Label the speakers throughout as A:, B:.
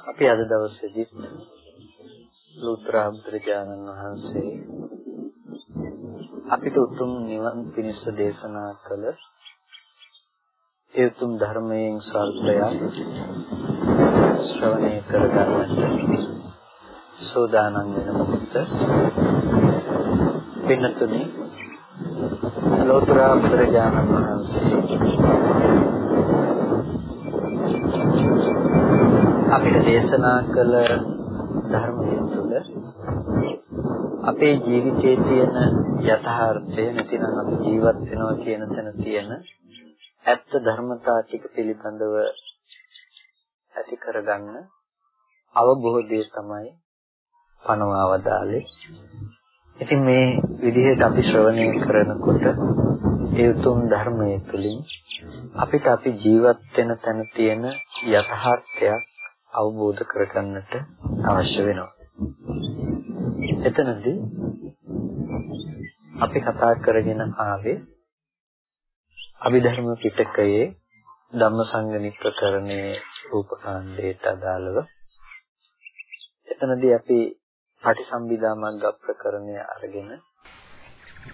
A: අපි අද දවසේදී ලෝතර බුදුරජාණන් වහන්සේ අපිට උතුම් නිවන් පිණිස දේශනා කළ ඒ උතුම් ධර්මයෙන් සල්පයක් ශ්‍රවණය කරගන්නට සෝදානම් වෙන මොහොත පින්නතුනි ලෝතර බුදුරජාණන් වහන්සේ අපිට දේශනා කළ ධර්මයේ තුල අපේ ජීවිතයේ තියෙන යථාර්ථය නැතිනම් අපි ජීවත් වෙනවා කියන තැන තියෙන ඇත්ත ධර්මතා ටික පිළිබඳව ඇති කරගන්න අවබෝධය තමයි පනවවදාලේ. ඉතින් මේ විදිහට අපි ශ්‍රවණය කරනකොට ඒ උතුම් ධර්මයේ තුලින් අපිට අපි ජීවත් වෙන තැන තියෙන යථාර්ථයක් අවබෝධ කරගන්නට අවශ්‍ය වෙනවා. එතනදී අපි කතා කරගෙන ආවේ අභිධර්ම පිටකයේ ධම්මසංගණි ප්‍රකරණයේ රූපකාණ්ඩයට අදාළව එතනදී අපි පටිසම්භිදා මග්ග ප්‍රකරණය අරගෙන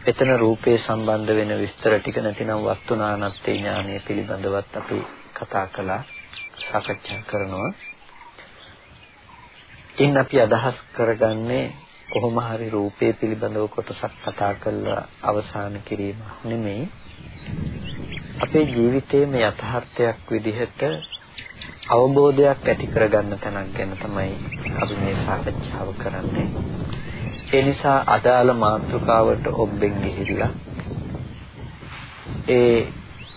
A: එතන රූපේ සම්බන්ධ වෙන විස්තර ටික නැතිනම් වස්තුනානත්තේ ඥානය පිළිබඳවත් අපි කතා කළා සාකච්ඡා කරනවා ඉන් අපි අදහස් කරගන්නේ කොහොම හරි රූපේ පිළිබඳව කොටසක් කතා කරලා අවසන් කිරීම නෙමෙයි අපේ ජීවිතයේම යථාර්ථයක් විදිහට අවබෝධයක් ඇති කරගන්න තැනක් ගැන තමයි අපි මේ සාකච්ඡාව කරන්නේ. ඒ නිසා අදාළ මාතෘකාවට ඔබෙන් ගිහිල්ලා ඒ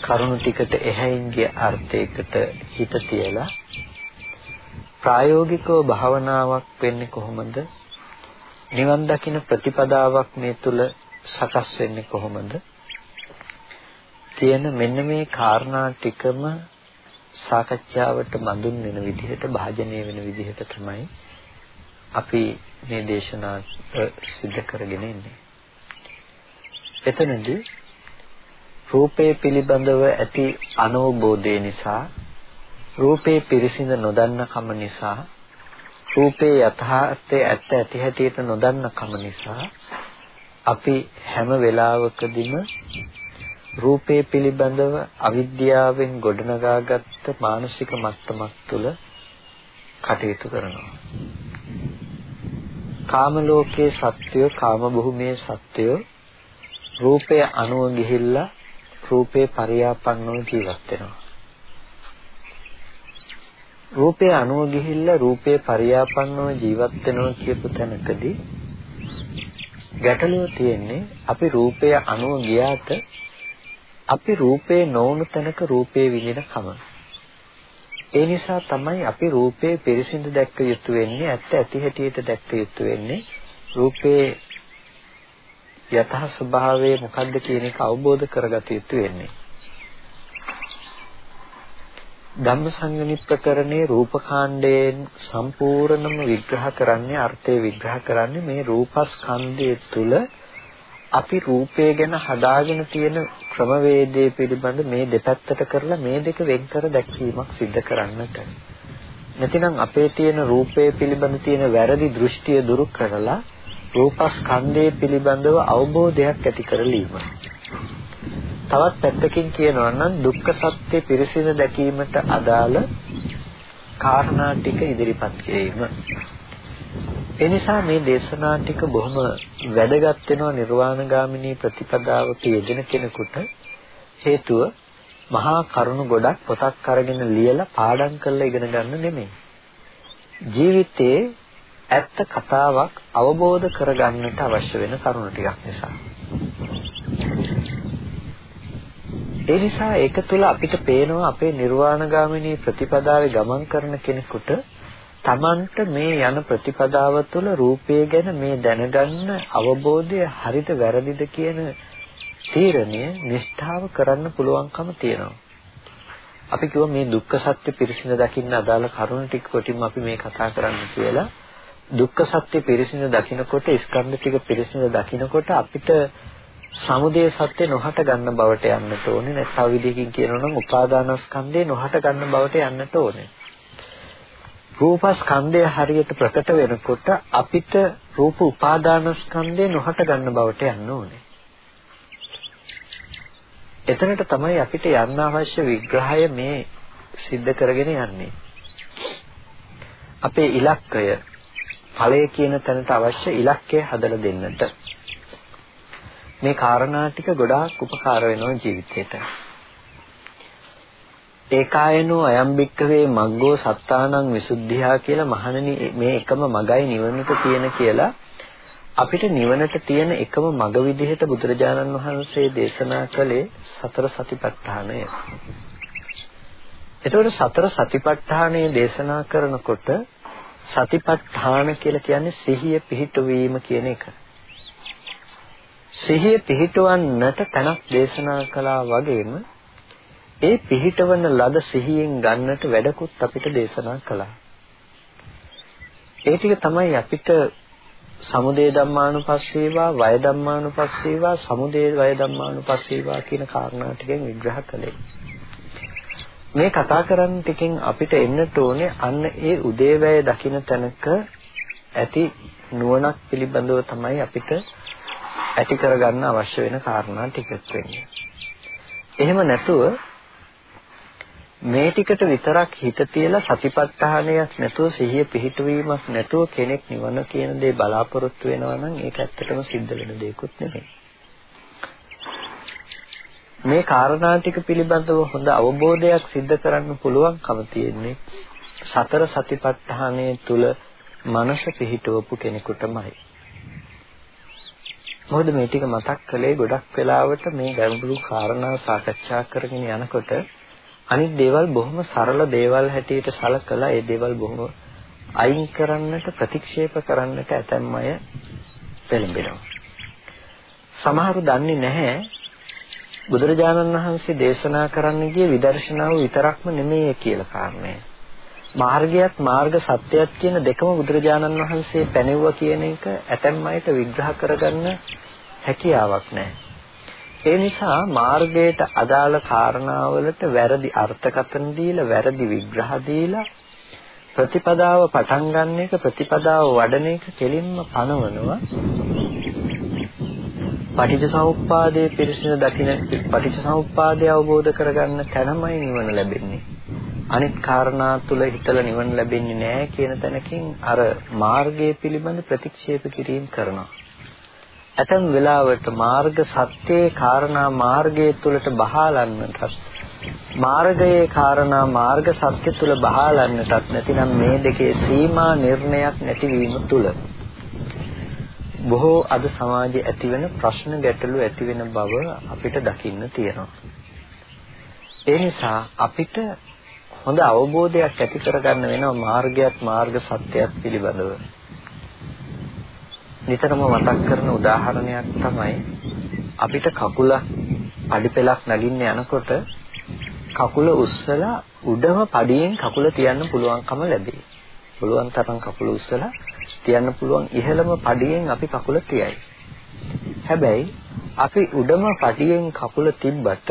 A: කරුණු ටිකට එහැයින්ගේ අර්ථයකට හිත තියලා ප්‍රායෝගිකව භාවනාවක් වෙන්නේ කොහොමද? නිවන් දකින ප්‍රතිපදාවක් මේ තුල සකස් වෙන්නේ කොහොමද? තියෙන මෙන්න මේ කාරණා ටිකම සාකච්ඡාවට බඳුන් වෙන විදිහට භාජනය වෙන විදිහට තමයි අපි මේ දේශනා සිද්ධ කරගෙන ඉන්නේ. එතනදී රූපේ පිළිබඳව ඇති අනෝබෝධය නිසා රූපේ පිරිසිඳ නොදන්න කම නිසා රූපේ යථාර්ථය ඇත්ත ඇති හැටියට නොදන්න කම නිසා අපි හැම වෙලාවකදීම රූපේ පිළිබඳව අවිද්‍යාවෙන් ගොඩනගාගත්ත මානසික මට්ටමක් තුළ කටයුතු කරනවා. කාම ලෝකයේ සත්‍යය කාම භූමියේ සත්‍යය රූපය අනුව ගිහිල්ලා රූපේ පරියාපන්නව ජීවත් වෙනවා. රූපේ අනුව ගිහිල්ලා රූපේ පරියාපන්නව ජීවත් වෙනවා කියපු තැනකදී ගැටලුව තියෙන්නේ අපි රූපය අනුව ගියාට අපි රූපේ නොවුණු තැනක රූපේ විඳින කම. ඒ නිසා තමයි අපි රූපේ පිරිසිදු දැක්ක යුතු වෙන්නේ ඇත්ත ඇති හැටියට දැක්ක යුතු වෙන්නේ රූපේ යථා ස්වභාවය මොකද්ද කියන එක අවබෝධ කරගත යුතු වෙන්නේ. ධම්මසංගණි ප්‍රකරණේ රූපකාණ්ඩයෙන් සම්පූර්ණම විග්‍රහ කරන්නේ අර්ථය විග්‍රහ කරන්නේ මේ රූපස්කන්ධය තුල අපි රූපය ගැන හදාගෙන තියෙන ක්‍රමවේදයේ පිළිබඳ මේ දෙපැත්තට කරලා මේ දෙක වෙන් කර දැක්වීමක් සිද්ධ කරන්නට. නැතිනම් අපේ තියෙන රූපය පිළිබඳ තියෙන වැරදි දෘෂ්ටිය දුරු කරලා රූපස්කන්ධය පිළිබඳව අවබෝධයක් ඇති කරලීම. තවත් පැත්තකින් කියනවා නම් දුක්ඛ සත්‍ය පිරිසිදු දැකීමට අදාළ කාරණා ටික ඉදිරිපත් කිරීම. එනිසා මේ දේශනා ටික බොහොම වැදගත් වෙනවා නිර්වාණගාමිනී ප්‍රතිපදාවක යෙදෙන කෙනෙකුට හේතුව මහා කරුණු ගොඩක් පොතක් අරගෙන ලියලා පාඩම් කරලා ඉගෙන ගන්න නෙමෙයි. ජීවිතයේ ඇත්ත කතාවක් අවබෝධ කරගන්නට අවශ්‍ය වෙන කරුණු ටිකක් නිසා. ඒ නිසා ඒක තුළ අපිට පේනවා අපේ නිර්වාණගාමිනී ප්‍රතිපදාවේ ගමන් කරන කෙනෙකුට Tamanට මේ යන ප්‍රතිපදාව තුළ රූපය ගැන මේ දැනගන්න අවබෝධය හරිද වැරදිද කියන තීරණය නිෂ්ඨාව කරන්න පුළුවන්කම තියෙනවා. අපි කිව්ව මේ දුක්ඛ සත්‍ය පිරිසිඳ දකින්න අදාළ කරුණු ටික කොටින්ම අපි මේ කතා කරන්න කියලා. දුක්ඛ සත්‍ය පිරිසිඳ දකිනකොට ස්කන්ධ ටික පිරිසිඳ දකිනකොට අපිට සමුදය සත්‍ය නොහට ගන්න බවට යන්නට ඕනේ. නැත්නම් විදිහකින් කියනවා නම් උපාදානස්කන්ධය නොහට ගන්න බවට යන්නට ඕනේ. රූපස්කන්ධය හරියට ප්‍රකට වෙනකොට අපිට රූප උපාදානස්කන්ධය නොහට ගන්න බවට යන්න ඕනේ. එතනට තමයි අපිට යන්න අවශ්‍ය විග්‍රහය මේ සිද්ධ කරගෙන යන්නේ. අපේ ඉලක්කය ඵලය කියන තැනට අවශ්‍ය ඉලක්කය හදලා දෙන්නට. මේ කාරණා ටික ගොඩාක් උපකාර වෙනවා ජීවිතේට. ඒකායනෝ අයම්බික්කවේ මග්ගෝ සත්තානං විසුද්ධියා කියලා මහණනි මේ එකම මගයි නිවනට තියෙන කියලා අපිට නිවනට තියෙන එකම මඟ විදිහට බුදුරජාණන් වහන්සේ දේශනා කළේ සතර සතිපට්ඨානය. එතකොට සතර සතිපට්ඨානය දේශනා කරනකොට සතිපට්ඨාන කියලා කියන්නේ සිහිය පිහිටවීම කියන එක. සිහිය පිහිටවන්නට තැනක් දේශනා කළා වගේම ඒ පිහිටවන ලද සිහියෙන් ගන්නට වැඩකුත් අපිට දේශනා කළා. ඒ ටික තමයි අපිට සමුදේ ධම්මානුපස්සීවා වය ධම්මානුපස්සීවා සමුදේ වය ධම්මානුපස්සීවා කියන කාරණා ටිකෙන් විග්‍රහ කළේ. මේ කතා කරන්න ටිකෙන් අපිට එන්නට ඕනේ අන්න ඒ උදේවැය දකින්න තැනක ඇති නුවණක් පිළිබඳව තමයි අපිට ඇති කරගන්න අවශ්‍ය වෙන කාරණා ටිකක් වෙන්නේ. එහෙම නැතුව මේ ටිකට විතරක් හිත තියලා සතිපත්තහණයක් නැතුව සිහිය පිහිටුවීමක් නැතුව කෙනෙක් නිවන කියන දේ බලාපොරොත්තු වෙනවා නම් ඒක ඇත්තටම සිද්ධ වෙන දෙයක්වත් නෙමෙයි. මේ කාරණා ටික පිළිබඳව හොඳ අවබෝධයක් සිද්ධ කරන්න පුළුවන්කම තියෙන්නේ සතර සතිපත්තහණය තුල මනස පිහිටවපු කෙනෙකුටමයි. මොකද මේ ටික මතක් කළේ ගොඩක් වෙලාවට මේ ගැඹුරු කාරණා සාකච්ඡා කරගෙන යනකොට අනිත් දේවල් බොහොම සරල දේවල් හැටියට සලකලා ඒ දේවල් බොහොම අයින් කරන්නට ප්‍රතික්ෂේප කරන්නට ඇතැම් අය පෙළඹෙනවා. සමහරු දන්නේ නැහැ බුදුරජාණන් වහන්සේ දේශනා කරන්න ගිය විදර්ශනාව විතරක්ම නෙමෙයි කියලා කාරණය. මාර්ගයත් මාර්ග සත්‍යයත් කියන දෙකම බුදුරජාණන් වහන්සේ පැනෙවුවා කියන එක ඇතැම් අයට විග්‍රහ කරගන්න හැකියාවක් නැහැ. ඒ නිසා මාර්ගයට අදාළ කාරණාවලට වැරදි අර්ථකථන දීලා වැරදි විග්‍රහ දීලා ප්‍රතිපදාව පටන් ගන්න එක ප්‍රතිපදාව වඩන එක කෙලින්ම පනවනවා පටිච්චසමුප්පාදයේ පිරිසිදු දකින්න පටිච්චසමුප්පාදය අවබෝධ කරගන්න තැනමයි නිවන ලැබෙන්නේ අනිත් කාරණා තුල හිතලා නිවන ලැබෙන්නේ නැහැ කියන තැනකින් අර මාර්ගය පිළිබඳ ප්‍රතික්ෂේප කිරීම කරනවා ඇතම් වෙලාවට මාර්ග සත්‍යයේ කාරණා මාර්ගයේ තුලට බහාලන්නටත් මාර්ගයේ කාරණා මාර්ග සත්‍ය තුල බහාලන්නටත් නැතිනම් මේ දෙකේ සීමා නිර්ණයක් නැතිවීම තුල බොහෝ අද සමාජයේ ඇතිවෙන ප්‍රශ්න ගැටලු ඇතිවෙන බව අපිට දකින්න තියෙනවා. ඒ නිසා අපිට හොඳ අවබෝධයක් ඇති කරගන්න වෙනවා මාර්ගයත් මාර්ග සත්‍යයක් පිළිබඳව. නිතරම මතක් කරන උදාහරණයක් තමයි අපිට කකුල අඩිපෙලක් නගින්න යනකොට කකුල උස්සලා උඩම පඩියෙන් කකුල තියන්න පුළුවන්කම ලැබේ. පුළුවන් තරම් කකුල උස්සලා තියන්න පුළුවන් ඉහළම පඩියෙන් අපි කකුල තියයි. හැබැයි අපි උඩම පඩියෙන් කකුල තිබ්බට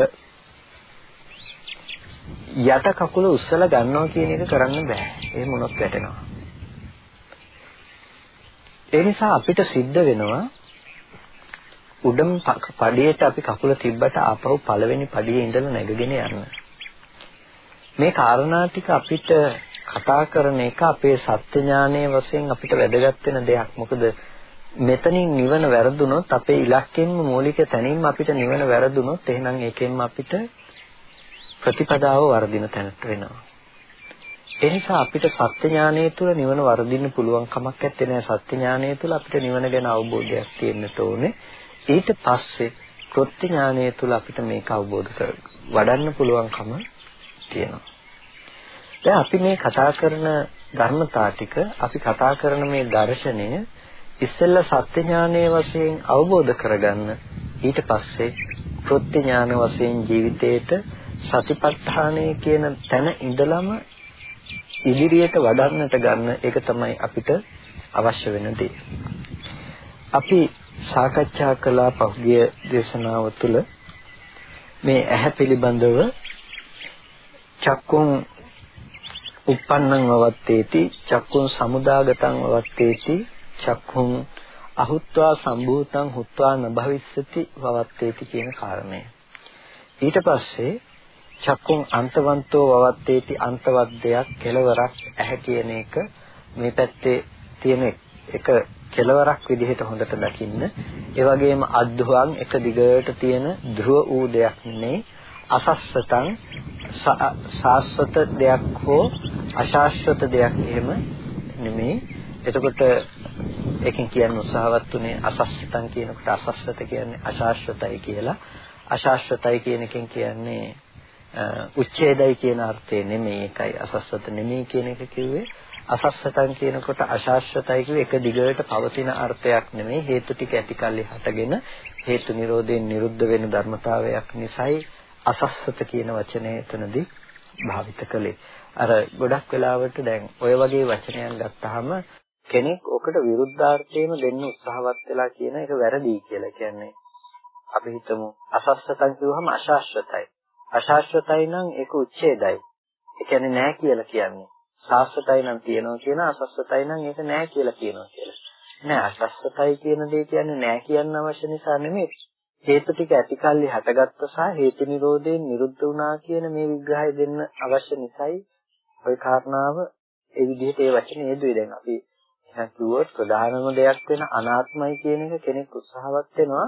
A: යට කකුල උස්සලා ගන්නවා කියන එක කරන්න බෑ. ඒ මොනොත් වැටෙනවා. ඒ නිසා අපිට සිද්ධ වෙනවා උඩම පඩියට අපි කකුල තිබ්බට ආපහු පළවෙනි පඩියේ ඉඳලා නැගගෙන යන්න. මේ කාරණා ටික අපිට කතා කරන එක අපේ සත්‍ය ඥානයේ වශයෙන් අපිට වැදගත් වෙන දෙයක්. මොකද මෙතනින් නිවන වැරදුනොත් අපේ ඉලක්කයෙන්ම මූලික තැනින්ම අපිට නිවන වැරදුනොත් එහෙනම් ඒකෙන්ම අපිට ප්‍රතිපදාව වර්ධින තැනට වෙනවා. ඒ නිසා අපිට සත්‍ය ඥානය තුළ නිවන වර්ධින්න පුළුවන් කමක් නැත්තේ නෑ සත්‍ය ඥානය තුළ අපිට නිවන ගැන අවබෝධයක් තියෙන්න ඕනේ. ඊට පස්සේ කෘත්‍ය ඥානය තුළ අපිට මේක අවබෝධ කර වඩන්න පුළුවන්කම තියෙනවා. දැන් අපි මේ කතා කරන ධර්මතා ටික අපි කතා කරන මේ දර්ශනය ඉස්සෙල්ලා සත්‍ය ඥානයේ වශයෙන් අවබෝධ කරගන්න ඊට පස්සේ කෘත්‍ය ඥාන වශයෙන් ජීවිතේට සතිපට්ඨානය කියන තැන ඉඳලම ඉදිරියට වඩන්නට ගන්න ඒක තමයි අපිට අවශ්‍ය වෙන දේ. අපි සාකච්ඡා කළා පහුගිය දේශනාව තුළ මේ ඇහැ පිළිබඳව චක්කුන් uppannam vavatteti චක්කුන් සමුදාගතං වවත්තේති චක්කුන් අහුත්වා සම්භූතං හුත්වා නභවිස්සති වවත්තේති කියන කාරණය. ඊට පස්සේ චක්කුන් අන්තවන්තෝ වවත්තේති අන්තවත් දෙයක් කෙලවරක් ඇහැ කියන එක මේ පැත්තේ තියෙන එක කෙලවරක් විදිහට හොඳට දකින්න. ඒ වගේම අද්දුවන් එක දිගට තියෙන ධ්‍රුව වූ දෙයක් නෙමෙයි අසස්සතං සාස්වත දෙයක් හෝ අශාස්වත දෙයක් එහෙම නෙමෙයි. එතකොට එකෙන් කියන්න උත්සාහවත් උනේ අසස්සතං කියනකොට අසස්සත කියන්නේ අශාස්වතයි කියලා. අශාස්වතයි කියන එකෙන් කියන්නේ උච්ඡේදයි කියන අර්ථය නෙමෙයි ඒකයි අසස්සත නෙමෙයි කියන එක කිව්වේ. අසස්සතන් කියනකොට අශාස්වතයි කිව්වේ. එක දිගට පවතින අර්ථයක් නෙමෙයි. හේතු ටික ඇතිකල්ලි හටගෙන හේතු නිරෝධයෙන් නිරුද්ධ වෙන ධර්මතාවයක් නිසායි අසස්සත කියන වචනේ එතනදී භාවිත කළේ. අර ගොඩක් වෙලාවට දැන් ඔය වගේ වචනයක් ගත්තාම කෙනෙක් ඔකට විරුද්ධාර්ථයෙන්ම දෙන්න උත්සාහවත් වෙලා කියන එක වැරදි කියලා කියන්නේ. අපි හිතමු අසස්සතන් කිව්වහම අශාස්වතයි අශාස්වතයි නම් ඒක උච්ඡේදයි. ඒ කියන්නේ නැහැ කියලා කියන්නේ. ශාස්වතයි නම් තියනවා කියන අසස්වතයි නම් ඒක නැහැ කියලා කියනවා කියලා. නෑ අසස්වතයි කියන දේ කියන්නේ නැහැ කියන්න අවශ්‍ය නිසා නෙමෙයි. හේතු ටික ඇතිකල්ලි හටගත්ත සහ හේතු නිරෝධයෙන් නිරුද්ධ වුණා කියන මේ විග්‍රහය දෙන්න අවශ්‍ය නිසායි ওই කාරණාව ඒ විදිහට ඒ වචනේ යෙදුවේ දැන් අපි එහෙනම් කිව්වොත් ප්‍රධානම දෙයක් වෙන අනාත්මයි කියන එක කෙනෙක් උත්සාහවත් වෙනවා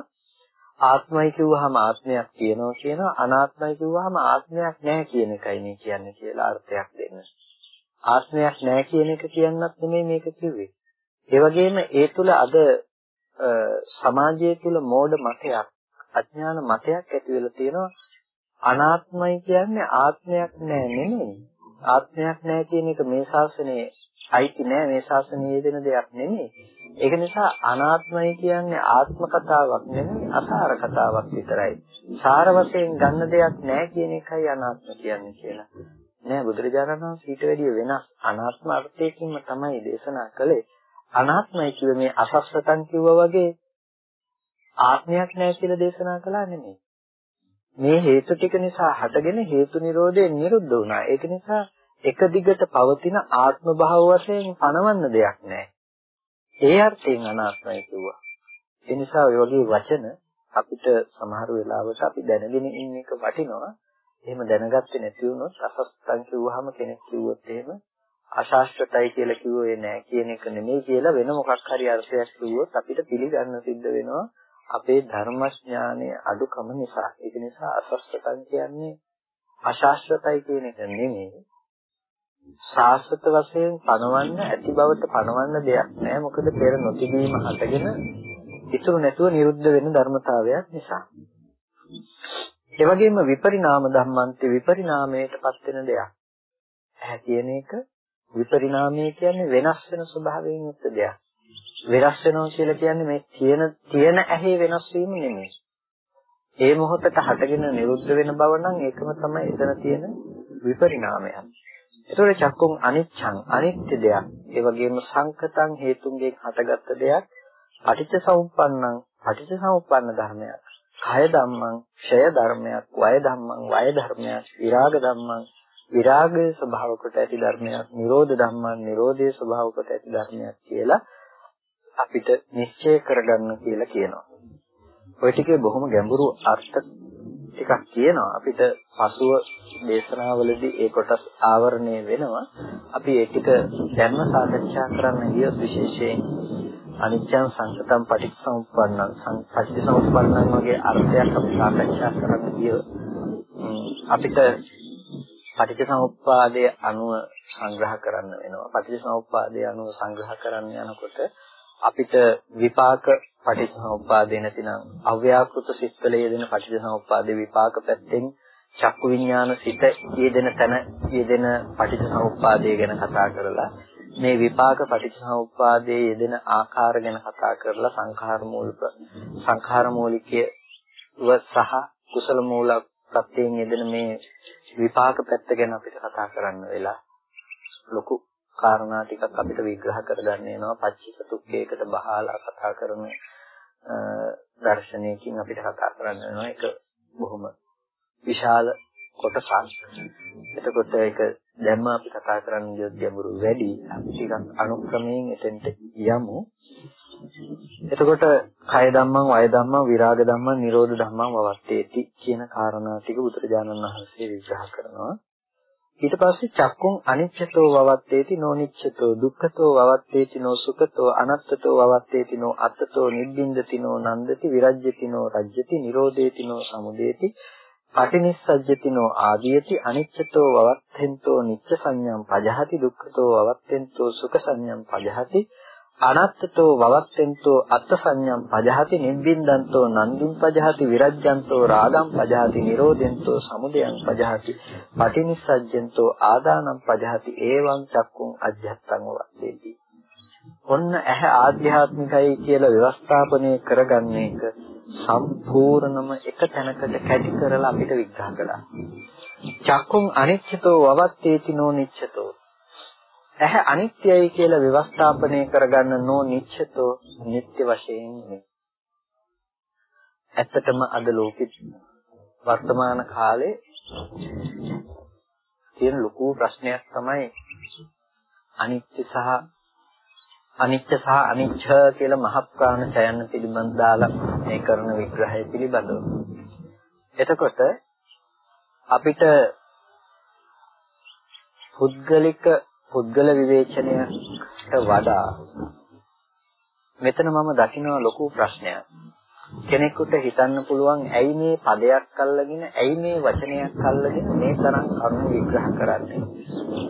A: ආත්මයි කිව්වහම ආත්මයක් තියෙනවා කියනවා අනාත්මයි කිව්වහම ආත්මයක් නැහැ කියන එකයි මේ කියන්නේ කියලා අර්ථයක් දෙන්න. ආත්මයක් නැහැ කියන එක කියන්නත් නෙමෙයි මේක කිව්වේ. ඒ වගේම ඒ තුල අද සමාජය තුල මෝඩ මතයක් අඥාන මතයක් ඇති වෙලා තියෙනවා අනාත්මයි කියන්නේ ආත්මයක් නෑ නෙමෙයි. ආත්මයක් නෑ කියන එක මේ ශාසනයේ අයිති නෑ මේ ශාසනයේ යෙදෙන දෙයක් නෙමෙයි. ඒක නිසා අනාත්මයි කියන්නේ ආත්ම කතාවක් නෙමෙයි අසාර කතාවක් විතරයි. සාර වශයෙන් ගන්න දෙයක් නෑ කියන එකයි අනාත්ම කියන්නේ කියලා. නෑ බුදුරජාණන් වහන්සේ ඊට වැඩිය වෙනස් අනාත්ම අර්ථයකින්ම තමයි දේශනා කළේ. අනාත්මයි කිව්වේ මේ අසස්සතන් කිව්වා වගේ ආත්මයක් නෑ කියලා දේශනා කළා නෙමෙයි. මේ හේතු ටික නිසා හටගෙන හේතු නිරෝධයෙන් නිරුද්ධ වුණා. ඒක නිසා එක දිගට පවතින ආත්ම භාව වශයෙන් පණවන්න දෙයක් නැහැ. ඒ අර්ථයෙන් අනාත්මයි කිව්වා. ඒ නිසා ඔය වගේ වචන අපිට සමහර වෙලාවට අපි දැනගෙන ඉන්න එක වටිනවා. එහෙම දැනගත්තේ නැති වුණොත් අසස්තන් කිව්වහම කෙනෙක් කිව්වොත් එහෙම අශාස්ත්‍රතයි කියලා කිව්වේ නෑ කියන එක නෙමෙයි කියලා වෙන මොකක් හරි අර්ථයක් කිව්වොත් අපිට පිළිගන්න සිද්ධ වෙනවා අපේ ධර්මඥානයේ අඩුකම නිසා. ඒක නිසා අසස්ත්‍රතන් කියන්නේ අශාස්ත්‍රතයි කියන එක නෙමෙයි. ශාස්ත්‍රත වශයෙන් පණවන්න ඇති බවට පණවන්න දෙයක් නැහැ මොකද පෙර නොතිබීම හටගෙන ඉතුරු නැතුව නිරුද්ධ වෙන ධර්මතාවයක් නිසා. ඒ වගේම විපරිණාම ධම්මන්ති විපරිණාමයටපත් වෙන දෙයක්. ඇහැ කියන එක විපරිණාමය කියන්නේ වෙනස් වෙන ස්වභාවයෙන් යුක්ත දෙයක්. වෙනස් වෙනවා කියලා කියන්නේ මේ තියෙන තියෙන ඇහි වෙනස් වීම නෙමෙයි. ඒ මොහොතට හටගෙන නිරුද්ධ වෙන බව නම් ඒකම තමයි එතන තියෙන විපරිණාමයක්. ඒතකොට චක්කුන් අනිච්ඡං අනිත්‍ය දෙයක්. ඒ වගේම සංකතං හේතුන්ගෙන් හටගත්ත දෙයක්. පටිච්ච සමුප්පන්නං පටිච්ච සමුප්පන්න ධර්මයක්. කය ධම්මං ක්ෂය ධර්මයක්. වය ධම්මං වය ධර්මයක්. විරාග ධම්මං විරාගයේ ස්වභාව කොට ඇති ධර්මයක්. නිරෝධ ධම්මං නිරෝධයේ ස්වභාව කොට ඇති ධර්මයක් කියලා අපිට නිශ්චය කරගන්න කියලා කියනවා. ඔය ටිකේ බොහොම ගැඹුරු අර්ථ ටිකක් කියනවා. අපිට පසුව දේශනාවලදී ඒ කොටස් ආවරණය වෙනවා. අපි ඒ ටික දැන්ම සාකච්ඡා කරන්න ගියොත් විශේෂයෙන් අනිත්‍යං සංකතං පටිච්චසමුප්පන්නං පටිච්චසමුප්පන්නං වගේ අර්ථයක් අපි සාකච්ඡා කරන්න ගියොත් අපිට පටිච්චසමුප්පාදයේ අනුව සංග්‍රහ කරන්න වෙනවා. පටිච්චසමුප්පාදයේ අනුව සංග්‍රහ කරන්න යනකොට අපිට විපාක පටිච්චසමුප්පාදේ නැතිනම් අව්‍යාකෘත සිත්වල යෙදෙන පටිච්චසමුප්පාදේ විපාක පැත්තෙන් චක්කු විඥාන සිත යෙදෙන තැන යෙදෙන පටිච්චසමුප්පාදය ගැන කතා කරලා මේ විපාක පටිච්චසමුප්පාදයේ යෙදෙන ආකාර ගැන කතා කරලා සංඛාර මූලික සංඛාර මූලිකව සහ කුසල මූල ප්‍රත්‍යයෙන් යෙදෙන මේ විපාක පැත්ත ගැන අපිට කතා කරන්න වෙලා ලොකු කාරණා ටිකක් අපිට විග්‍රහ කරගන්න වෙනවා පච්චික තුක්කයකට බහලා කතා කරන දර්ශනයකින් අපිට කතා කරන්න වෙනවා ඒක බොහොම විශාල කොටසක්. එතකොට ඒක දැම්ම අපි කතා කරන්න ගියොත් ගැඹුරු වැඩි. අපි ටිකක් අනුක්‍රමයෙන් එතෙන්ට යමු. එතකොට කය ධම්මං වය ධම්මං විරාග ධම්මං නිරෝධ ධම්මං වවත්තේති කියන කාරණා ටික බුදුරජාණන් වහන්සේ විග්‍රහ කරනවා. ඊට පස්සේ චක්කුං අනිච්චතෝ වවත්තේති නොනිච්චතෝ දුක්ඛතෝ වවත්තේති නොසුඛතෝ අනත්තතෝ වවත්තේති නො අත්තතෝ නිබ්බින්දති නො නන්දති විරජ්‍යති නො රජ්‍යති නිරෝධේති නො සමුදේති පටිනිස්සජ්ජතිනෝ ආදීයති අනිච්චතෝ වවත්තෙන්තෝ නිච්ච සංඥම් පජහති දුක්ඛතෝ වවත්තෙන්තෝ සුඛ සංඥම් පජහති අනත්තතෝ වවත්තෙන්තෝ අත්ථ සංඥම් පජහති නිබ්බින්දන්තෝ නන්දින් පජහති විරජ්ජන්තෝ රාගම් පජහති නිරෝධෙන්තෝ සමුදයං පජහති පටිනිස්සජ්ජෙන්තෝ ආදානම් පජහති ඒවං චක්කුං අජ්ජත්තං වත්තේති ඔන්න ඇහැ ආධ්‍යාත්මිකයි කියලා ව්‍යවස්ථාපනය කරගන්න එක සම්පූර්ණම එක තැනකට කැටි කරලා අපිට විග්‍රහ කළා. චක්කුං අනිච්චතෝ වවත්තේති නෝ නිච්ඡතෝ. ඇහැ අනිත්‍යයි කියලා ව්‍යවස්ථාපනය කරගන්න නෝ නිච්ඡතෝ නිත්‍ය වශයෙන් නෙමෙයි. ඇත්තටම අද ලෝකෙ වර්තමාන කාලේ තියෙන ලොකු ප්‍රශ්නයක් තමයි අනිත්‍ය සහ අනිත්‍ය සහ අනිච්ච කියලා මහ ප්‍රාණ ඡයන පිළිබඳ දාලා මේ කරන විග්‍රහය පිළිබඳව. එතකොට අපිට පුද්ගලික පුද්ගල විවේචනයට වඩා මෙතන මම දකින්න ලොකු ප්‍රශ්නයක්. කෙනෙකුට හිතන්න පුළුවන් ඇයි මේ පදයක් අල්ලගෙන ඇයි මේ වචනයක් අල්ලගෙන මේ තරම් කරුණු විග්‍රහ කරන්නේ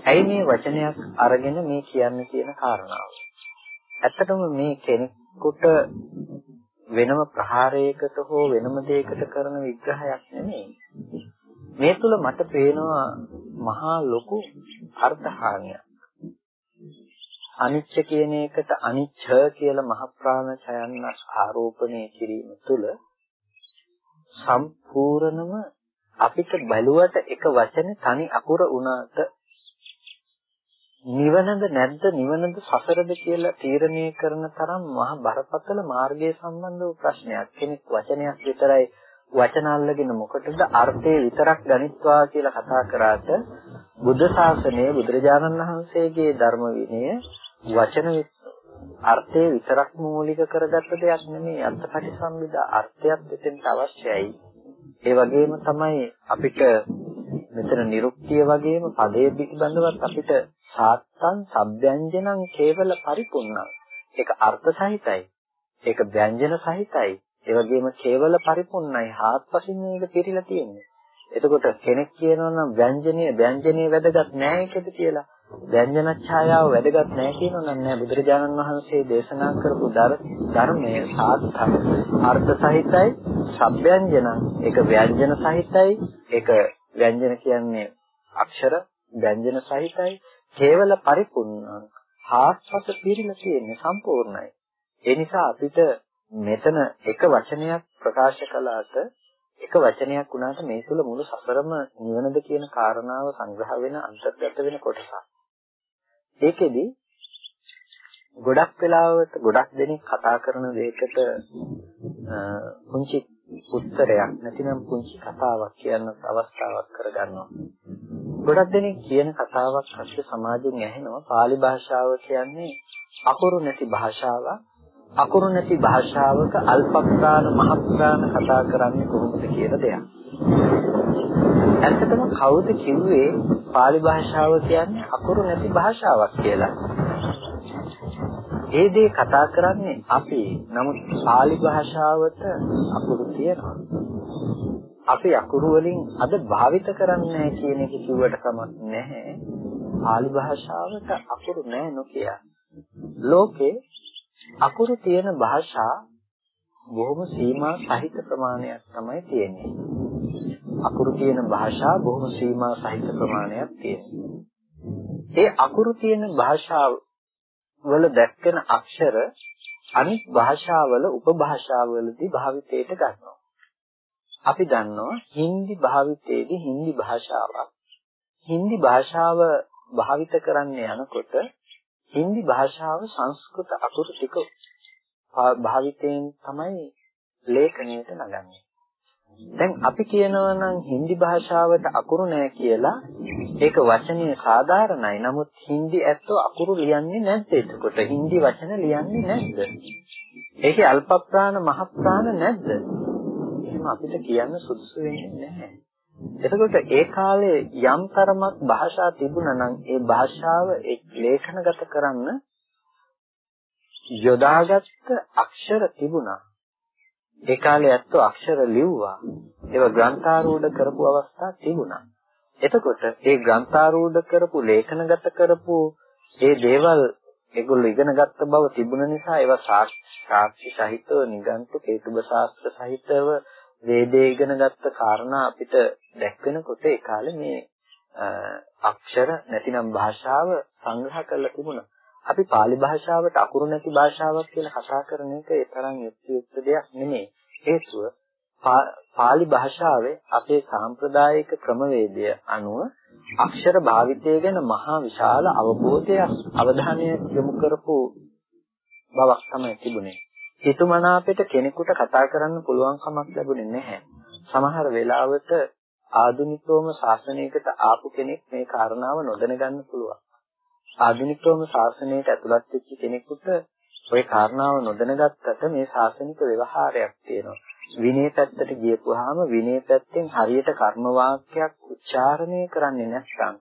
A: ඇයි මේ වචනයක් අරගෙන මේ කියන්න කියන කාරණාව ඇත්තටම මේ කෙනෙකුට වෙනම ප්‍රහාරයකට හෝ වෙනම දෙයකට කරන විග්‍රහයක් නෙමෙයි. මේ තුල මට පේනවා මහා ලොකු අර්ථහානියක්. අනිච්ච කියන එකට අනිච්ච කියලා මහ ප්‍රාණ ඡයන්න ආරෝපණය කිරීම තුළ සම්පූර්ණම අපිට බැලුවට එක වචනේ තනි අකුර වුණාට නිවනද නැද්ද නිවනද සසරද කියලා තීරණය කරන තරම් මහ බරපතල මාර්ගය සම්බන්ධ වූ ප්‍රශ්නයක්. කෙනෙක් වචනයක් විතරයි වචන අල්ලගෙන මොකටද අර්ථය විතරක් ගණිත්වා කියලා කතා කරාට බුද්ධ ශාසනය බුදුරජාණන් වහන්සේගේ ධර්ම විනය වචන අර්ථය විතරක් මූලික කරගත්ත දෙයක් නෙමෙයි අර්ථපටිසම්භිදා අර්ථයක් දෙතෙන්ට අවශ්‍යයි. ඒ වගේම තමයි අපිට මෙතන නිරුක්තිය වගේම පදයේ පිළිබඳවත් අපිට සාත්තං සබ්යංජනං කේවල පරිපූර්ණං. ඒක අර්ථ සහිතයි. ඒක ව්‍යංජන සහිතයි. ඒ වගේම කේවල පරිපූර්ණයි. හාත්පසින් මේක පිරීලා තියෙන්නේ. එතකොට කෙනෙක් කියනවා නම් ව්‍යංජනීය ව්‍යංජනීය වැදගත් නෑ ඒකද කියලා. ව්‍යංජන ඡායාව වැදගත් නෑ කියනවා නම් නෑ බුදුරජාණන් වහන්සේ දේශනා කරපු ධර්මයේ සාර්ථක අර්ථ සහිතයි සබ්යංජන ඒක ව්‍යංජන සහිතයි. ඒක ව්‍යංජන කියන්නේ අක්ෂර ව්‍යංජන සහිතයි. කේවල පරිපූර්ණ හාස්පස පිරිලා තියෙන්නේ සම්පූර්ණයි. ඒ නිසා අපිට මෙතන එක වචනයක් ප්‍රකාශ කළාට එක වචනයක් වුණාට මේ තුල මුළු සසරම නිවනද කියන කාරණාව සංග්‍රහ වෙන අන්තර්ගත වෙන කොටසක්. ඒකෙදි ගොඩක් වෙලාවට ගොඩක් දෙනෙක් කතා කරන දෙයකට පුංචි උත්තරයක් නැතිනම් පුංචි කතාවක් කියන්න අවස්ථාවක් කරගන්නවා. ගොඩක් දෙනෙක් කියන කතාවක් අස්සේ සමාජයෙන් ඇහෙනවා pāli භාෂාව කියන්නේ අකුරු නැති භාෂාවක්. අකුරු නැති භාෂාවක අල්පප්‍රාණ මහප්‍රාණ කතා කරන්නේ කොහොමද කියන දෙයක්. ඇත්තටම කවුද කිව්වේ pāli භාෂාව කියන්නේ අකුරු නැති භාෂාවක් කියලා? ඒ දේ කතා කරන්නේ අපි. නමුත් pāli භාෂාවට අකුරු තියෙනවා. අපි අකුරු වලින් අද භාවිත කරන්නේ කියන එක කිව්වට කමක් නැහැ. pāli භාෂාවට අකුරු නැහැ නොකිය. ලෝකේ අකුරු තියෙන භාෂා බොහොම සීමා සහිත ප්‍රමාණයක් තමයි තියෙන්නේ. අකුරු තියෙන භාෂා බොහොම සීමා සහිත ප්‍රමාණයක් තියෙනවා. ඒ අකුරු තියෙන භාෂාව වල දැක්වෙන අක්ෂර අනිත් භාෂාවල උපභාෂාවලදී භාවිතයට ගන්නවා. අපි දන්නවා හින්දි භාවිතයේදී හින්දි භාෂාවක්. හින්දි භාෂාව භාවිත කරන්න යනකොට හින්දි භාෂාව සංස්කෘත අකුරු ටික භාවිතයෙන් තමයි ලේඛනයට නගන්නේ. දැන් අපි කියනවා නම් හින්දි භාෂාවට අකුරු නැහැ කියලා ඒක වචනේ සාධාරණයි. නමුත් හින්දි ඇත්තෝ අකුරු ලියන්නේ නැද්ද එතකොට? හින්දි වචන ලියන්නේ නැද්ද? ඒකේ අල්ප ප්‍රාණ මහ ප්‍රාණ නැද්ද? එහෙම අපිට කියන්න සුදුසු වෙන්නේ නැහැ. එතකොට ඒ කාලේ යම් තරමක් භාෂා තිබුණා නම් ඒ භාෂාව ලේඛනගත කරන්න යොදාගත්ත අක්ෂර තිබුණා. ඒ කාලේ ඇත්තෝ අක්ෂර ලිව්වා. ඒව ග්‍රන්ථාරූඪ කරපු අවස්ථා තිබුණා. එතකොට ඒ ග්‍රන්ථාරූඪ කරපු ලේඛනගත කරපු ඒ දේවල් ඒගොල්ලෝ ඉගෙන ගත්ත බව තිබුණ නිසා ඒවා සාක්ෂි සහිතව නිගන්තු හේතුබ ශාස්ත්‍ර සහිතව වේදේ ඉගෙන ගත්ත කාරණා අපිට දැක්වෙනකොට ඒ කාලේ මේ අක්ෂර නැතිනම් භාෂාව සංග්‍රහ කරලා තිබුණා. අපි pāli භාෂාවට අකුරු නැති භාෂාවක් කියලා කතා කරන එක ඒ තරම් යුක්තියුක්ත දෙයක් නෙමෙයි. හේතුව pāli භාෂාවේ අපේ සාම්ප්‍රදායික ක්‍රමවේදය අනුව අක්ෂර භාවිතය ගැන මහා විශාල අවබෝධයක් අවධානය යොමු කරපු බවක් තමයි තිබුණේ. හිතුමනාපෙට කෙනෙකුට කතා කරන්න පුළුවන් කමක් ලැබුණේ නැහැ. සමහර වෙලාවට ආධුනිකවම ශාසනයකට ආපු කෙනෙක් මේ කාරණාව නොදැන ගන්න පුළුවන්. ආධුනිකවම ශාසනයට ඇතුළත් වෙච්ච කෙනෙකුට ওই කාරණාව නොදැනගත්තට මේ ශාසනික ව්‍යවහාරයක් තියෙනවා. විනය පැත්තට ගියපුවාම විනය පැත්තෙන් හරියට කර්ම වාක්‍යයක් උච්චාරණය කරන්නේ නැත්නම්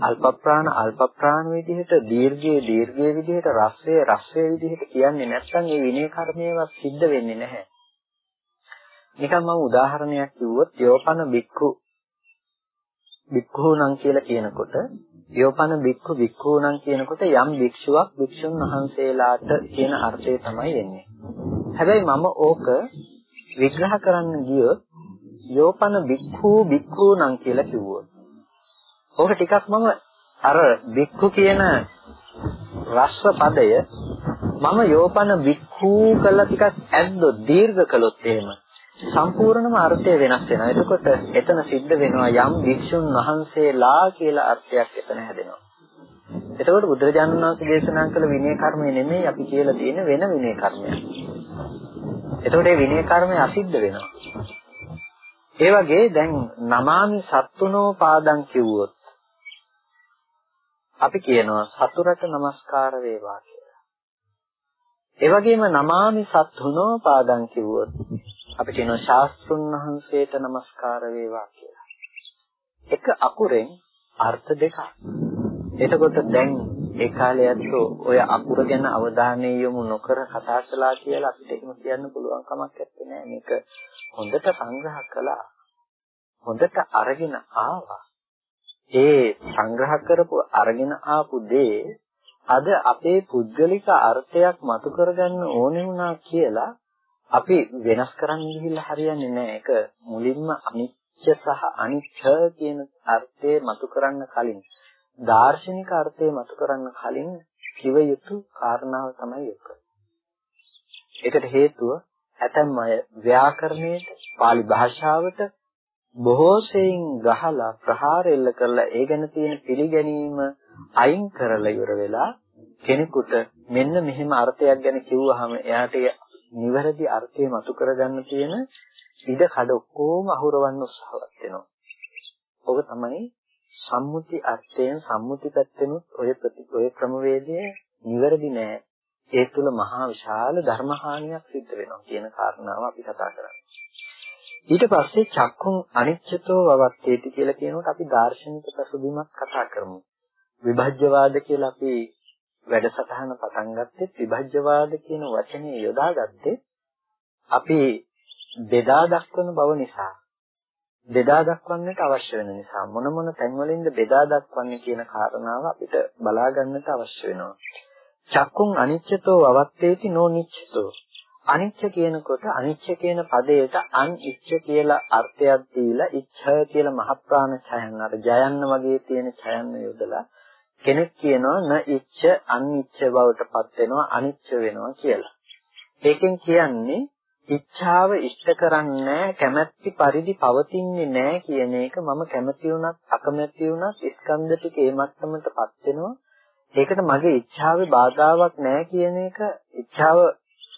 A: අල්ප ප්‍රාණ අල්ප ප්‍රාණ විදිහට දීර්ඝයේ දීර්ඝයේ විදිහට රස්වයේ රස්වයේ විදිහට කියන්නේ නැත්නම් ඒ විනය කර්මයවත් සිද්ධ වෙන්නේ නැහැ. නිකන් මම උදාහරණයක් කිව්වොත් යෝපන බික්ඛු බික්ඛූණං කියලා කියනකොට යෝපන බික්ඛු බික්ඛූණං කියනකොට යම් භික්ෂුවක් භික්ෂුන් වහන්සේලාට කියන අර්ථය තමයි එන්නේ. හැබැයි මම ඕක විග්‍රහ කරන්න ගියොත් යෝපන බික්ඛු බික්ඛූණං කියලා කිව්වොත්. ඕක ටිකක් මම අර බික්ඛු කියන රස්ව පදය මම යෝපන බික්ඛු කළා ටිකක් ඇද්දොත් දීර්ඝ කළොත් එහෙම සම්පූර්ණම අර්ථය වෙනස් වෙනවා. එතකොට එතන සිද්ධ වෙනවා යම් භික්ෂුන් වහන්සේලා කියලා අර්ථයක් එතන හැදෙනවා. එතකොට බුදුරජාණන් වහන්සේ දේශනා කළ විනය කර්මය නෙමෙයි අපි කියලා තියෙන වෙන විනය කර්මයක්. එතකොට මේ විනය කර්මය අසිද්ධ වෙනවා. ඒ වගේ දැන් නමාමි සත්තුනෝ පාදං කිව්වොත් අපි කියනවා සතුරට নমස්කාර වේවා කියලා. ඒ වගේම නමාමි සත්තුනෝ පාදං කිව්වොත් අපි කියනවා ශාස්ත්‍රුන් වහන්සේට নমස්කාර වේවා කියලා. එක අකුරෙන් අර්ථ දෙකක්. එතකොට දැන් ඒ කාලේ ඇත්තෝ ඔය අකුර ගැන අවධානය යොමු නොකර කතා කළා කියලා අපිට එහෙම කියන්න පුළුවන් කමක් නැත්තේ මේක හොඳට සංග්‍රහ කළා. හොඳට අරගෙන ආවා. ඒ සංග්‍රහ කරපු අරගෙන ආපු දේ අද අපේ පුද්ගලික අර්ථයක් මතු කරගන්න ඕනේ වුණා කියලා අපි වෙනස් කරන්න ගිහිල්ලා හරියන්නේ නැහැ. ඒක මුලින්ම අනිත්‍ය සහ අනිත්‍ය කියන අර්ථය මතු කරන්න කලින් දාර්ශනික අර්ථය මතු කරන්න කලින් කිව යුතු කාරණාව තමයි එක. ඒකට හේතුව ඇතැම් අය ව්‍යාකරණයට, pāli භාෂාවට බොහෝ සෙයින් ගහලා ප්‍රහාර එල්ල කරලා ඒ ගැන තියෙන පිළිගැනීම අයින් කරලා ඉවර වෙලා කෙනෙකුට මෙන්න මෙහෙම අර්ථයක් ගැන කිව්වහම එයාට නිවැරදි අර්ථය මතු කරගන්න තියෙන ඉඩ කඩ ඔක්කොම අහුරවන්න උත්සාහවත් වෙනවා. ඔබ තමයි සම්මුති අර්ථයෙන් සම්මුති පැත්තෙනුත් ඔය ප්‍රති ඔය ක්‍රමවේදය නිවැරදි නෑ. ඒ තුල මහා විශාල ධර්මහානියක් සිද්ධ වෙනවා කියන කාරණාව අපි කතා කරන්නේ. ඊට පස්සේ චක්කුන් අනිච්චතෝ වවත්තේති කියලා කියනකොට අපි දාර්ශනික පසුබිමක් කතා කරමු. විභජ්‍යවාද කියලා අපි වැඩසටහන පටන් ගත්තේ විභජ්‍යවාද කියන වචනේ යොදාගත්තේ අපි බෙදා දක්වන බව නිසා. බෙදා දක්වන්නට අවශ්‍ය වෙන නිසා මොන මොන තැන්වලින්ද බෙදා දක්වන්නේ කියන කාරණාව අපිට බලා ගන්නට අවශ්‍ය වෙනවා. චක්කුන් අනිච්චතෝ වවත්තේති නොනිච්චතෝ අනිච්ච කියනකොට අනිච්ච කියන පදයට අනිච්ච කියලා අර්ථයක් දීලා ඉච්ඡය කියලා මහ ප්‍රාණ ඡයන් අර ජයන්න වගේ තියෙන ඡයන් යොදලා කෙනෙක් කියනවා න ඉච්ඡ අනිච්ච බවට පත් වෙනවා අනිච්ච වෙනවා කියලා. ඒකෙන් කියන්නේ ඉච්ඡාව ඉෂ්ට කරන්නේ කැමැති පරිදි පවතින්නේ නැහැ කියන එක මම කැමති වුණත් අකමැති වුණත් ස්කන්ධ ටික ඒ මට්ටමටපත් වෙනවා ඒකට මගේ ඉච්ඡාවේ බාධාවක් නැහැ කියන එක ඉච්ඡාව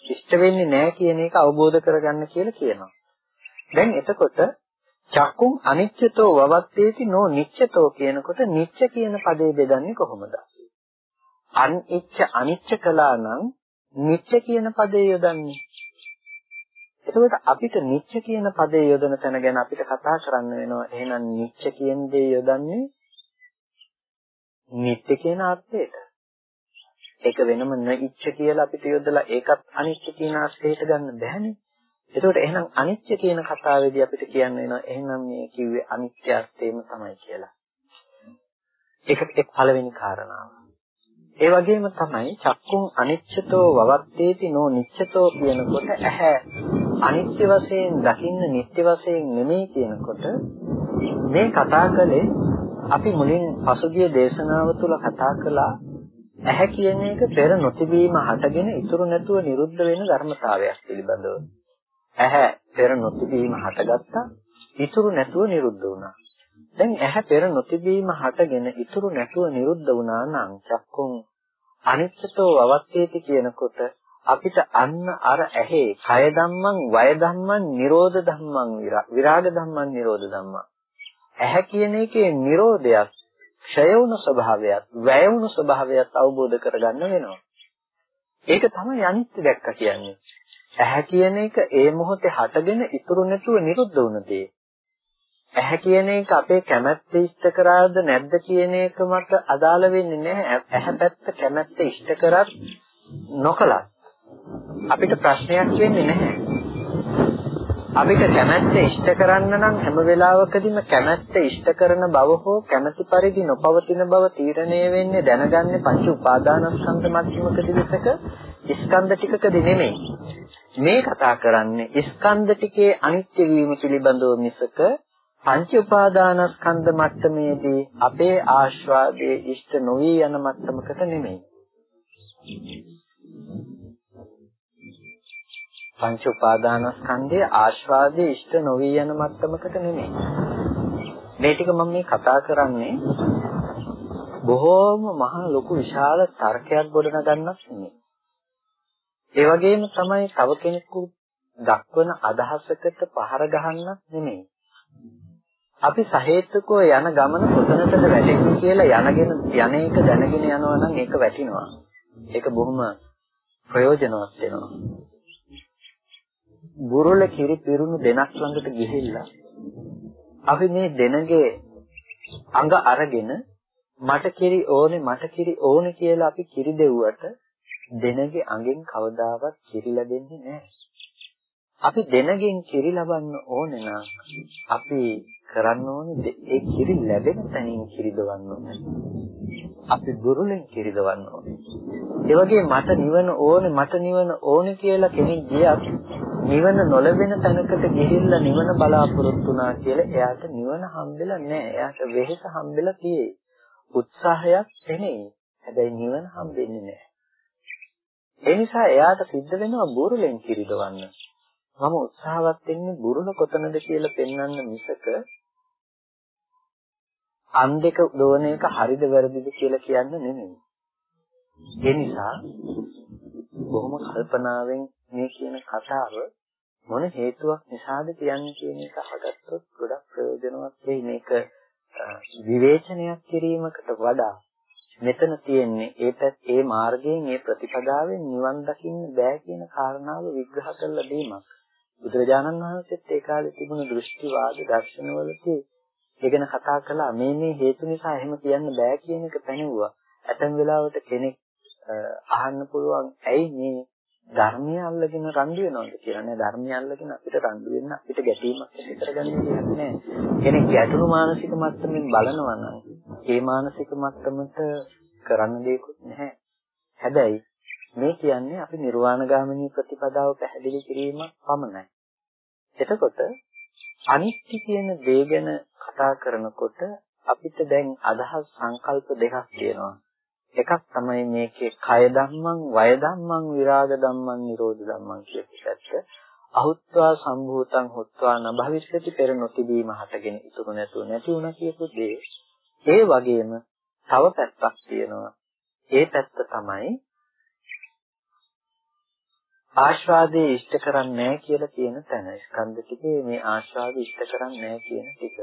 A: ඉෂ්ට වෙන්නේ නැහැ කියන එක අවබෝධ කරගන්න කියලා කියනවා. දැන් එතකොට චක්කුම් අනිච්චතෝ වවත්තේති නෝ නිච්චතෝ කියනකොට නිච්ච කියන පදේ බෙදන්නේ කොහොමද? අනිච්ච අනිච්ච කළා නම් නිච්ච කියන පදේ යොදන්නේ. එතකොට අපිට නිච්ච කියන පදේ යොදන තැන ගැන අපිට කතා කරන්න වෙනවා. එහෙනම් නිච්ච කියන දේ යොදන්නේ නිත්‍ය කියන අර්ථයට. ඒක වෙනම නිච්ච කියලා අපිට යොදලා ඒකත් අනිත්‍ය කියන අර්ථයට ගන්න බැහැනේ. එතකොට එහෙනම් අනිත්‍ය කියන කතාවේදී අපිට කියන්න වෙනවා එහෙනම් මේ කිව්වේ අනිත්‍ය අර්ථයම තමයි කියලා. ඒක එක් පළවෙනි කාරණාව. ඒ වගේම තමයි චක්කුම් අනිච්චතෝ වවත්තේති නෝ නිච්චතෝ කියනකොට ඇහැ අනිත්‍ය වශයෙන් දකින්න නිත්‍ය වශයෙන් නෙමෙයි කියනකොට මේ කතා කළේ අපි මුලින් පසුගිය දේශනාව තුළ කතා කළා ඇහැ කියන එක පෙර නොතිබීම හටගෙන ඉතුරු නැතුව නිරුද්ධ වෙන ධර්මතාවයක් පිළිබඳව. ඇහැ පෙර නොතිබීම හටගත්තා ඉතුරු නැතුව නිරුද්ධ වුණා. දැන් ඇහැ පෙර නොතිබීම හටගෙන ඉතුරු නැතුව නිරුද්ධ වුණා නම් චක්කුම් අනිච්චතෝ අවත්තේති කියනකොට අපිට අන්න අර ඇහි කය ධම්මං වය ධම්මං නිරෝධ ධම්මං විරාග ධම්මං නිරෝධ ධම්මං ඇහැ කියන එකේ Nirodhayak ක්ෂය වුණු ස්වභාවයත් වැය වුණු ස්වභාවයත් අවබෝධ කරගන්න වෙනවා. ඒක තමයි අනිත්‍ය දැක්ක කියන්නේ. ඇහැ කියන එක ඒ මොහොතේ හටගෙන ඉතුරු නැතුව නිරුද්ධ වුණ දේ. ඇහැ කියන එක අපේ කැමැත්ත ඉෂ්ට කරාද නැද්ද කියන එක මත අදාළ වෙන්නේ නැහැ. ඇහැ පැත්ත කැමැත්ත ඉෂ්ට කරත් නොකලත් අපිට ප්‍රශ්නයක් වෙන්නේ නැහැ. අපිට කැමැත්ත ඉෂ්ට කරන්න නම් හැම වෙලාවකදීම කැමැත්ත ඉෂ්ට කරන බව හෝ කැමැති පරිදි නොපවතින බව තීරණය වෙන්නේ දැනගන්නේ පංච උපාදානස්කන්ධ මට්ටමකදී විසක ස්කන්ධ ටිකකදී නෙමෙයි. මේ කතා කරන්නේ ස්කන්ධ ටිකේ අනිත්‍ය වීම පිළිබඳව මිසක පංච උපාදානස්කන්ධ මට්ටමේදී අපේ ආශ්වාදයේ ඉෂ්ට නොවි යන මට්ටමකට නෙමෙයි. පංච උපාදානස්කන්ධයේ ආශ්වාදයේ ඉෂ්ට නොවි යන මට්ටමකට නෙමෙයි. මේ ටික මම මේ කතා කරන්නේ බොහෝම මහ ලොකු විශාල තර්කයක් ගොඩනගන්නත් නෙමෙයි. ඒ වගේම තමයි තව කෙනෙකු දක්වන අදහසකට පහර ගහන්නත් නෙමෙයි. අපි සහේතුකව යන ගමන කොතනටද වැටෙන්නේ කියලා යනගෙන යන එක දැනගෙන යනවා නම් ඒක වැටිනවා. ඒක බොහොම ප්‍රයෝජනවත් වෙනවා. බුරුල කිරි පිරුණු දෙනක් ළඟට ගිහිල්ලා අපි මේ දෙනගේ අඟ අරගෙන මට කිරි ඕනේ මට කිරි ඕනේ කියලා අපි කිරි දෙව්වට දෙනගේ අඟෙන් කවදාවත් කිරි ලැබෙන්නේ නැහැ. අපි දෙනගෙන් කිරි ලබන්න ඕනේ නම් අපි කරන්න ඕනේ ඒ කිරි ලැබෙන තැනින් කිරි දවන්න ඕනේ. අපි දුරුලෙන් කිරි දවන්න ඕනේ. ඒ වගේ මට නිවන ඕනේ මට නිවන ඕනේ කියලා කෙනෙක් ගියත් නිවන නොලැබෙන තැනකට ගිහිල්ලා නිවන බලාපොරොත්තු වුණා කියලා එයාට නිවන හම්බෙලා නැහැ. එයාට වෙහෙස හම්බෙලා තියෙයි. උත්සාහයක් එනේ. හැබැයි නිවන හම්බෙන්නේ නැහැ. ඒ නිසා එයාට සිද්ධ වෙනවා බුරුලෙන් කිරිදවන්න. මම උත්සාහවත් වෙන්නේ බුරුල කොතනද කියලා පෙන්වන්න මිසක අන් දෙක දෝන එක හරිද වැරදිද කියලා කියන්න නෙමෙයි. ඒ නිසා බොහොම කල්පනාවෙන් මේ කියන කතාව මොන හේතුවක් නිසාද කියන්නේ කියන එක අහගත්තොත් ගොඩක් ප්‍රයෝජනවත් වෙයි මේක විවේචනයක් කිරීමකට වඩා මෙතන තියෙන්නේ ඒ පැත් ඒ මාර්ගයෙන් ඒ ප්‍රතිපදාවෙන් නිවන් දකින්න බෑ කියන කාරණාව විග්‍රහ කරලා දීමක්. බුදුරජාණන් වහන්සේත් ඒ කාලේ තිබුණු දෘෂ්ටිවාද දර්ශනවලදී ඒ ගැන කතා කළා මේ මේ හේතු නිසා එහෙම කියන්න බෑ කියන එක පැනෙවුවා. ඇතැම් වෙලාවට කෙනෙක් අහන්න පුළුවන් ඇයි මේ ධර්මය අල්ලගෙන රණ්ඩු වෙනවද කියලා නෑ. ධර්මය අල්ලගෙන අපිට රණ්ඩු වෙන්න අපිට ගැටීමක් ඇති කරගන්න දෙයක් නෑ. කෙනෙක් ගැටුණු මානසික මට්ටමින් බලනවා නම් ඒ මානසික මට්ටමට කරන්න දෙයක්වත් නැහැ. හැබැයි මේ කියන්නේ අපි නිර්වාණගාමිනී ප්‍රතිපදාව පැහැදිලි කිරීමක් පමණයි. එතකොට අනිත්‍ය කියන දේ ගැන කතා කරනකොට අපිට දැන් අදහස් සංකල්ප දෙකක් තියෙනවා. එකක් තමයි මේකේ කය ධම්මං, වය ධම්මං, විරාග ධම්මං, නිරෝධ ධම්මං කියන පැත්ත. අහුත්වා සම්භූතං හුත්වා නභවිස්සති පෙර නොතිබීම හටගෙන ඉතුරු නැතුව නැති වුණා කියපු දේ. ඒ වගේම තව පැත්තක් තියෙනවා. ඒ පැත්ත තමයි ආශ්වාදයේ ඉෂ්ට කරන්නේ නැහැ කියලා කියන තැන. ස්කන්ධ ටිකේ මේ ආශ්වාදය ඉෂ්ට කරන්නේ නැහැ කියන ටික.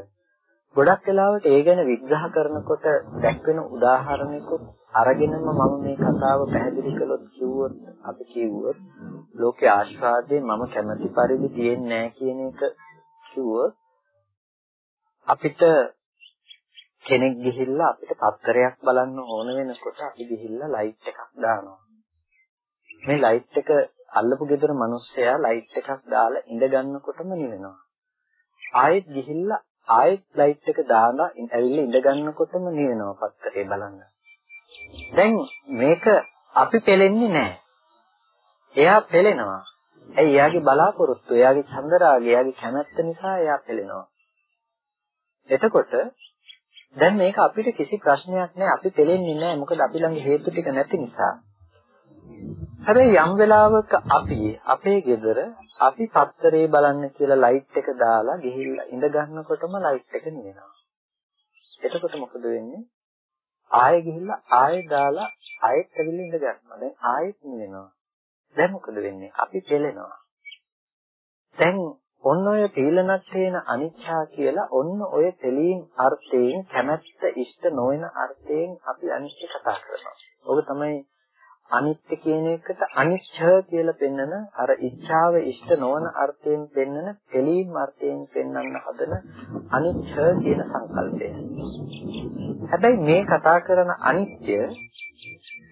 A: ගොඩක් වෙලාවට ඒ ගැන විග්‍රහ කරනකොට දැක්වෙන උදාහරණයකුත් අරගෙනම මම මේ කතාව පැහැදිලි කළොත් කිව්වොත් අපි කිව්වොත් ලෝකේ ආශ්වාදයේ මම කැමති පරිදි තියෙන්නේ නැහැ කියන එක කිව්වොත් අපිට කෙනෙක් ගිහිල්ලා අපිට පත්තරයක් බලන්න ඕන වෙනකොට අපි ගිහිල්ලා ලයිට් එකක් දානවා. මේ ලයිට් එක අල්ලපු ගෙදර මිනිස්සයා ලයිට් එකක් දාලා ඉඳ ගන්නකොටම නිවෙනවා. ආයෙත් ගිහිල්ලා ආයෙත් ලයිට් එක දාලා ඇවිල්ලා ඉඳ ගන්නකොටම නිවෙනවා පත්තරේ බලන්න. දැන් මේක අපි පෙලෙන්නේ නැහැ. එයා පෙලෙනවා. ඇයි එයාගේ බලාපොරොත්තු, එයාගේ චන්දරාගය, එයාගේ කැමැත්ත නිසා එයා පෙලෙනවා. එතකොට දැන් මේක අපිට කිසි ප්‍රශ්නයක් නැහැ. අපි පෙලෙන්නේ නැහැ. මොකද අපි ළඟ හේතු ටික නැති නිසා. හැබැයි යම් වෙලාවක අපි අපේ ගෙදර අපි පත්තරේ බලන්න කියලා ලයිට් එක දාලා ගිහිල්ලා ඉඳ ගන්නකොටම ලයිට් එක නිවෙනවා. එතකොට මොකද වෙන්නේ? ආයෙ ගිහිල්ලා ආයෙ දාලා ආයෙත් ඇවිල්ලා ඉඳ ගන්නවා. දැන් ආයෙත් නිවෙනවා. දැන් මොකද වෙන්නේ? අපි පෙලෙනවා. දැන් ඔන්න ඔය තීලනත්තේන අනිච්චා කියලා ඔන්න ඔය තෙලීම් අර්ථයෙන් කැමැත්ත ඉෂ්ට නොවන අර්ථයෙන් අපි අනිත්‍ය කතා කරනවා. ඔබ තමයි අනිත්‍ය කියන එකට අනිච්ච කියලා පෙන්නන අර ඉච්ඡාව ඉෂ්ට නොවන අර්ථයෙන් පෙන්නන තෙලීම් අර්ථයෙන් පෙන්වන්න හදන අනිච්ච කියන සංකල්පය. හැබැයි මේ කතා කරන අනිත්‍ය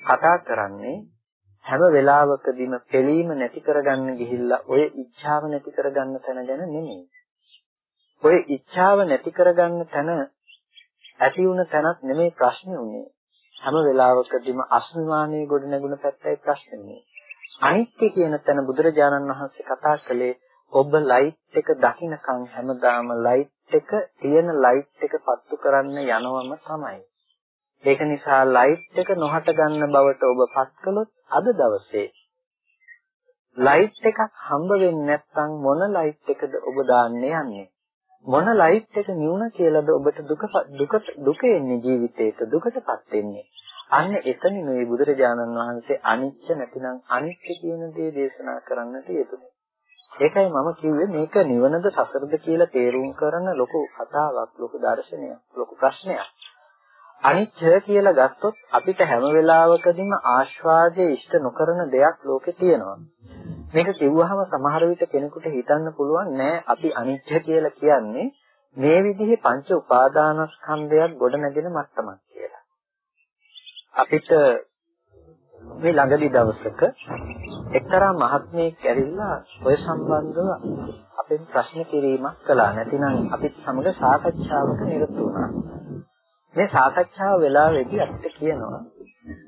A: කතා කරන්නේ හැම වෙලාවකදීම පිළීම නැති කරගන්න ගිහිල්ලා ඔය ඉච්ඡාව නැති කරගන්න තැන ගැන නෙමෙයි. ඔය ඉච්ඡාව නැති කරගන්න තැන ඇති වුණ තැනක් නෙමෙයි ප්‍රශ්නේ උනේ. හැම වෙලාවකදීම අස්මිමානයේ ගොඩ නැගුණ පැත්තයි ප්‍රශ්නේ. අනිත්‍ය කියන තැන බුදුරජාණන් වහන්සේ කතා කළේ ඔබ ලයිට් එක දකින්නකම් හැමදාම ලයිට් එක තියෙන ලයිට් එක පත්තු කරන්න යනවම තමයි. ඒක නිසා ලයිට් එක නොහට ගන්න බවට ඔබ පත් කළොත් අද දවසේ ලයිට් එකක් හම්බ වෙන්නේ නැත්නම් මොන ලයිට් එකද ඔබ දාන්නේ යන්නේ මොන ලයිට් එක නිවුණ කියලාද ඔබට දුක දුක දුක එන්නේ ජීවිතේට දුකටපත් වෙන්නේ අන්න එතනින් මේ බුදුරජාණන් වහන්සේ අනිච්ච නැතිනම් අනිත්‍ය කියන දේ දේශනා කරන්නට යෙදුනේ ඒකයි මම කිව්වේ මේක නිවනද සසරද කියලා තේරුම් කරන ලොකු කතාවක් ලොකු දර්ශනයක් ලොකු ප්‍රශ්නයක්. අනිච්ච කියලා ගත්තොත් අපිට හැම වෙලාවකදීම ආස්වාදයේ ඉෂ්ට නොකරන දෙයක් ලෝකේ තියෙනවා. මේක කිව්වහම සමහර විට කෙනෙකුට හිතන්න පුළුවන් නෑ අපි අනිච්ච කියලා කියන්නේ මේ විදිහේ පංච උපාදානස්කන්ධයක් ගොඩ නැගෙන මට්ටමක් කියලා. අපිට මේ ළඟදී දවසක එක්තරා මහත්මයෙක් ඇවිල්ලා ඔය සම්බන්ධව අපෙන් ප්‍රශ්න කිරීමක් කළා. නැතිනම් අපිත් සමග සාකච්ඡාවක නිරත වුණා. මේ සාකච්ඡාව වෙලාවේදී අපිට කියනවා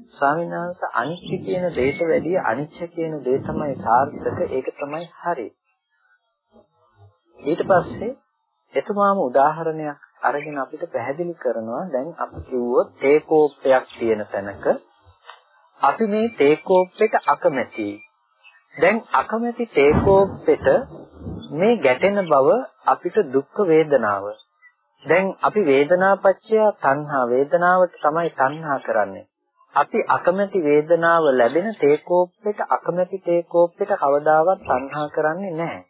A: ස්වාමීන් වහන්සේ අනිත්‍ය කියන දේට වැඩිය අනිච්ච කියන දේ තමයි සාර්ථක ඒක තමයි හරි. ඊට පස්සේ එතුමාම උදාහරණයක් අරගෙන අපිට පැහැදිලි කරනවා. දැන් අපි කිව්වොත් තේකෝප්පයක් තියෙන තැනක අපි මේ තේකෝප්පෙට අකමැතියි දැන් අකමැති තේකෝප්පෙට මේ ගැටෙන බව අපිට දුක් වේදනාව. දැන් අපි වේදනාපච්චය තණ්හා. වේදනාවට තමයි තණ්හා කරන්නේ. අපි අකමැති වේදනාව ලැබෙන තේකෝප්පෙට අකමැති තේකෝප්පෙට කවදාවත් තණ්හා කරන්නේ නැහැ.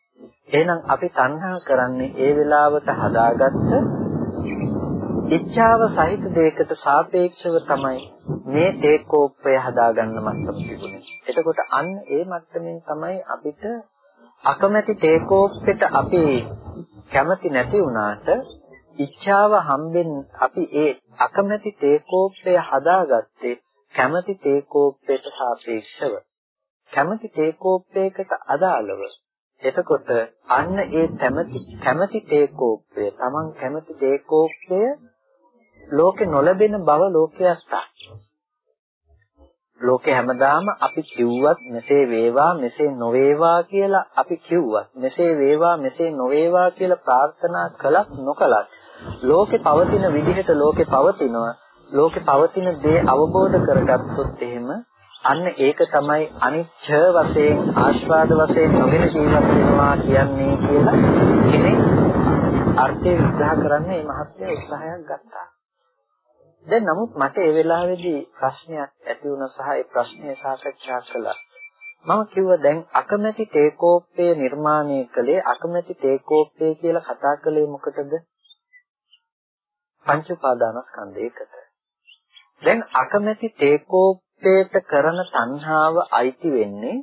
A: එහෙනම් අපි තණ්හා කරන්නේ ඒ වෙලාවට හදාගත්ත ඉච්ඡාව සහිත දෙයකට සාපේක්ෂව තමයි මේ තේකෝප්පය හදාගන්න මත්තම තිබුණේ. එතකොට අන්න ඒ මට්ටමින් තමයි අපිට අකමැති තේකෝප්පෙට අපි කැමති නැති වුණාට ඉච්ඡාව හම්බෙන් අපි ඒ අකමැති තේකෝප්පය හදාගත්තේ කැමැති තේකෝප්පයට සාපේක්ෂව. කැමැති තේකෝප්පයකට අදාළව. එතකොට අන්න ඒ කැමැති කැමැති තේකෝප්පය Taman කැමැති තේකෝප්පය ලෝකේ නොලැබෙන බව ලෝකයක් ලෝකේ හැමදාම අපි කිව්වත් මෙසේ වේවා මෙසේ නොවේවා කියලා අපි කිව්වත් මෙසේ වේවා මෙසේ නොවේවා කියලා ප්‍රාර්ථනා කළත් නොකලත් ලෝකේ පවතින විදිහට ලෝකේ පවතිනවා. ලෝකේ පවතින දේ අවබෝධ කරගත්තොත් එහෙම අන්න ඒක තමයි අනිච්ච වශයෙන් ආස්වාද වශයෙන් නොගෙන ජීවත් වෙනවා කියන්නේ කියලා කෙනෙක් අර්ථය විග්‍රහ කරන්න මේ මහත්ය උත්සාහයක් ගත්තා. දැන් නමුත් මට ඒ වෙලාවේදී ප්‍රශ්නයක් ඇති වුණා සහ ඒ ප්‍රශ්නය සාකච්ඡා කළා. මම කිව්වා දැන් අකමැති තේකෝප්පය නිර්මාණය කළේ අකමැති තේකෝප්පය කියලා කතා කළේ මොකටද? පංච උපාදානස්කන්ධයකට. දැන් අකමැති තේකෝප්පයට කරන තණ්හාව අයිති වෙන්නේ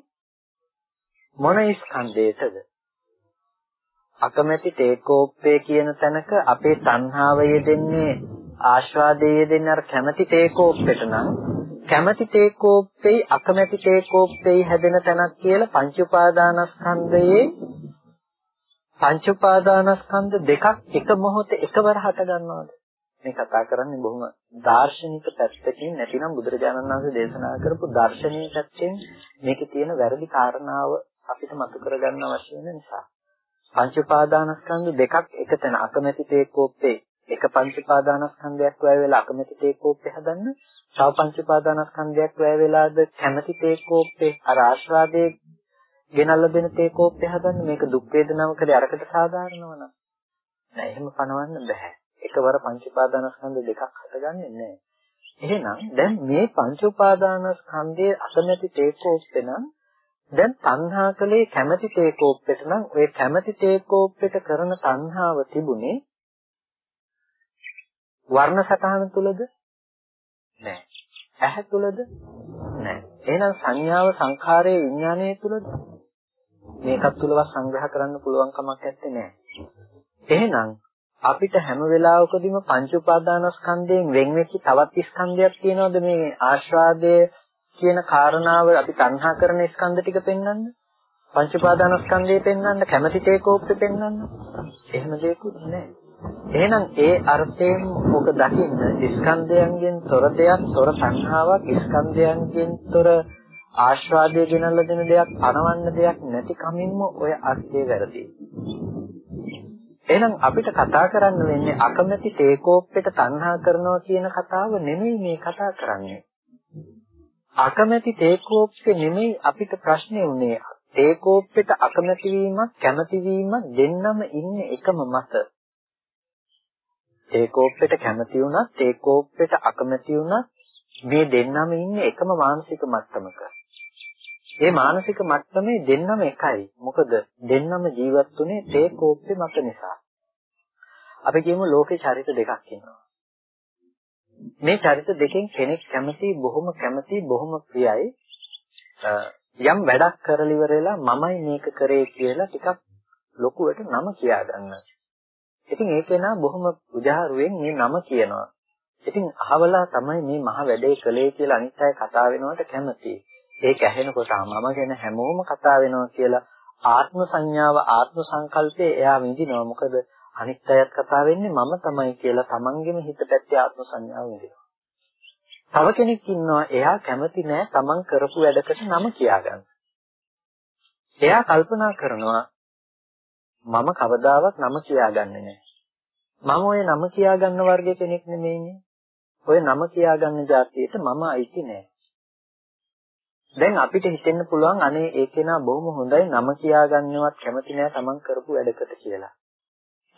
A: මොන ස්කන්ධයටද? අකමැති තේකෝප්පය කියන තැනක අපේ තණ්හාව යෙදෙන්නේ ආස්වාදයේ යෙදෙන්නේ අර කැමැති තේකෝප්පෙට නම් කැමැති තේකෝප්පෙයි අකමැති තේකෝප්පෙයි හැදෙන තැනක් කියලා පංච උපාදානස්කන්ධයේ පංච උපාදානස්කන්ධ දෙකක් එක මොහොතේ එකවර හට ගන්නවද මේ කතා කරන්නේ බොහොම දාර්ශනික පැත්තකින් නැතිනම් බුදුරජාණන් වහන්සේ දේශනා කරපු දර්ශනීය පැත්තෙන් මේකේ තියෙන වැරදි කාරණාව අපිට මතු කරගන්න අවශ්‍ය වෙන නිසා. පංච උපාදානස්කන්ධ දෙකක් එකතැන අකමැති තේකෝප්පේ එක පංච උපාදානස්කන්ධයක් වැය වෙලා අකමැති තේකෝප්පේ හදන්න. තව පංච උපාදානස්කන්ධයක් වැය වෙලාද කැමැති තේකෝප්පේ අර ආශ්‍රාදයේ ගෙනල්ලා දෙන තේකෝප්පේ හදන්න මේක දුක් වේදනාවකදී අරකට සාධාරණව නම්. නෑ එහෙම පනවන්න බෑ. එකවර පංච උපාදානස්කන්ධ දෙකක් හටගන්නේ නෑ එහෙනම් දැන් මේ පංච උපාදානස්කන්ධයේ අකමැති තේකෝප්පේ නම් දැන් තණ්හා කලේ කැමැති තේකෝප්පෙට නම් ඔය කැමැති තේකෝප්පෙට කරන තණ්හාව තිබුණේ වර්ණ සතහන තුලද නෑ. ඇහැ තුලද? නෑ. එහෙනම් සංඥාව සංඛාරයේ විඥානයේ තුලද? මේකත් තුලවත් සංග්‍රහ කරන්න පුළුවන් කමක් නැත්තේ නෑ. එහෙනම් අපිට හැම වෙලාවකදීම පංච උපාදානස්කන්ධයෙන් වෙන් වෙච්ච තවත් ස්කන්ධයක් තියෙනවද මේ ආශ්‍රාදය කියන කාරණාව අපි තණ්හා කරන ස්කන්ධ ටික පෙන්වන්න? පංච උපාදානස්කන්ධය පෙන්වන්න කැමැති තේකෝප්පේ පෙන්වන්න? එහෙම දෙයක්වත් නැහැ. එහෙනම් ඒ අර්ථයෙන් ඔක දකින්න ස්කන්ධයන්ගෙන් තොර දෙයක් තොර සංහාවක් ස්කන්ධයන්ගෙන් තොර ආශ්‍රාදය ගෙනල්ලා දෙන දෙයක් අනවන්න දෙයක් නැති කමින්ම ඔය අර්ථය වැරදි. එහෙනම් අපිට කතා කරන්න වෙන්නේ අකමැති තේකෝප්පෙට තණ්හා කරනවා කියන කතාව නෙමෙයි මේ කතා කරන්නේ. අකමැති තේකෝප්පේ නෙමෙයි අපිට ප්‍රශ්නේ උනේ. තේකෝප්පෙට අකමැති වීමක් කැමැති වීමක් දෙන්නම ඉන්නේ එකම මත. ඒ කෝප්පෙට කැමති වුණත් ඒ කෝප්පෙට අකමැති වුණත් මේ දෙන්නම ඉන්නේ එකම මානසික මට්ටමක. ඒ මානසික මට්ටමේ දෙන්නම එකයි. මොකද දෙන්නම ජීවත් වුනේ තේ කෝප්පේ මත නිසා. අපි කියමු ලෝකේ චරිත දෙකක් ඉන්නවා. මේ චරිත දෙකෙන් කෙනෙක් කැමති බොහොම කැමති බොහොම ප්‍රියයි යම් වැඩක් කරලා ඉවරලා මමයි මේක කරේ කියලා ටිකක් ලොකුවට නම කියා ගන්නවා. ඉතින් ඒ කෙනා බොහොම උජාරුවෙන් මේ නම කියනවා. ඉතින් අහවලා තමයි මේ මහ වැඩේ කළේ කියලා අනිත් අය කතා වෙනවට කැමති. ඒක ඇහෙනකොට මම ගැන හැමෝම කතා වෙනවා කියලා ආත්ම සංඥාව ආත්ම සංකල්පය එයා විඳිනවා. මොකද අනිත් අයත් කතා වෙන්නේ මම තමයි කියලා තමන්ගෙම හිත පැත්තේ ආත්ම සංඥාව විඳිනවා. තව කෙනෙක් ඉන්නවා එයා කැමති නෑ තමන් කරපු වැඩකට නම කියාගන්න. එයා කල්පනා කරනවා මම කවදාවත් නම කියාගන්නේ නෑ. මම ওই නම කියාගන්න වර්ගයේ කෙනෙක් නෙමෙයිනේ. ඔය නම කියාගන්න જાතියට මම අයිති නෑ. දැන් අපිට හිතෙන්න පුළුවන් අනේ ඒ කෙනා බොහොම හොඳයි නම කියාගන්නවත් කැමති නෑ Taman කරපු වැඩකට කියලා.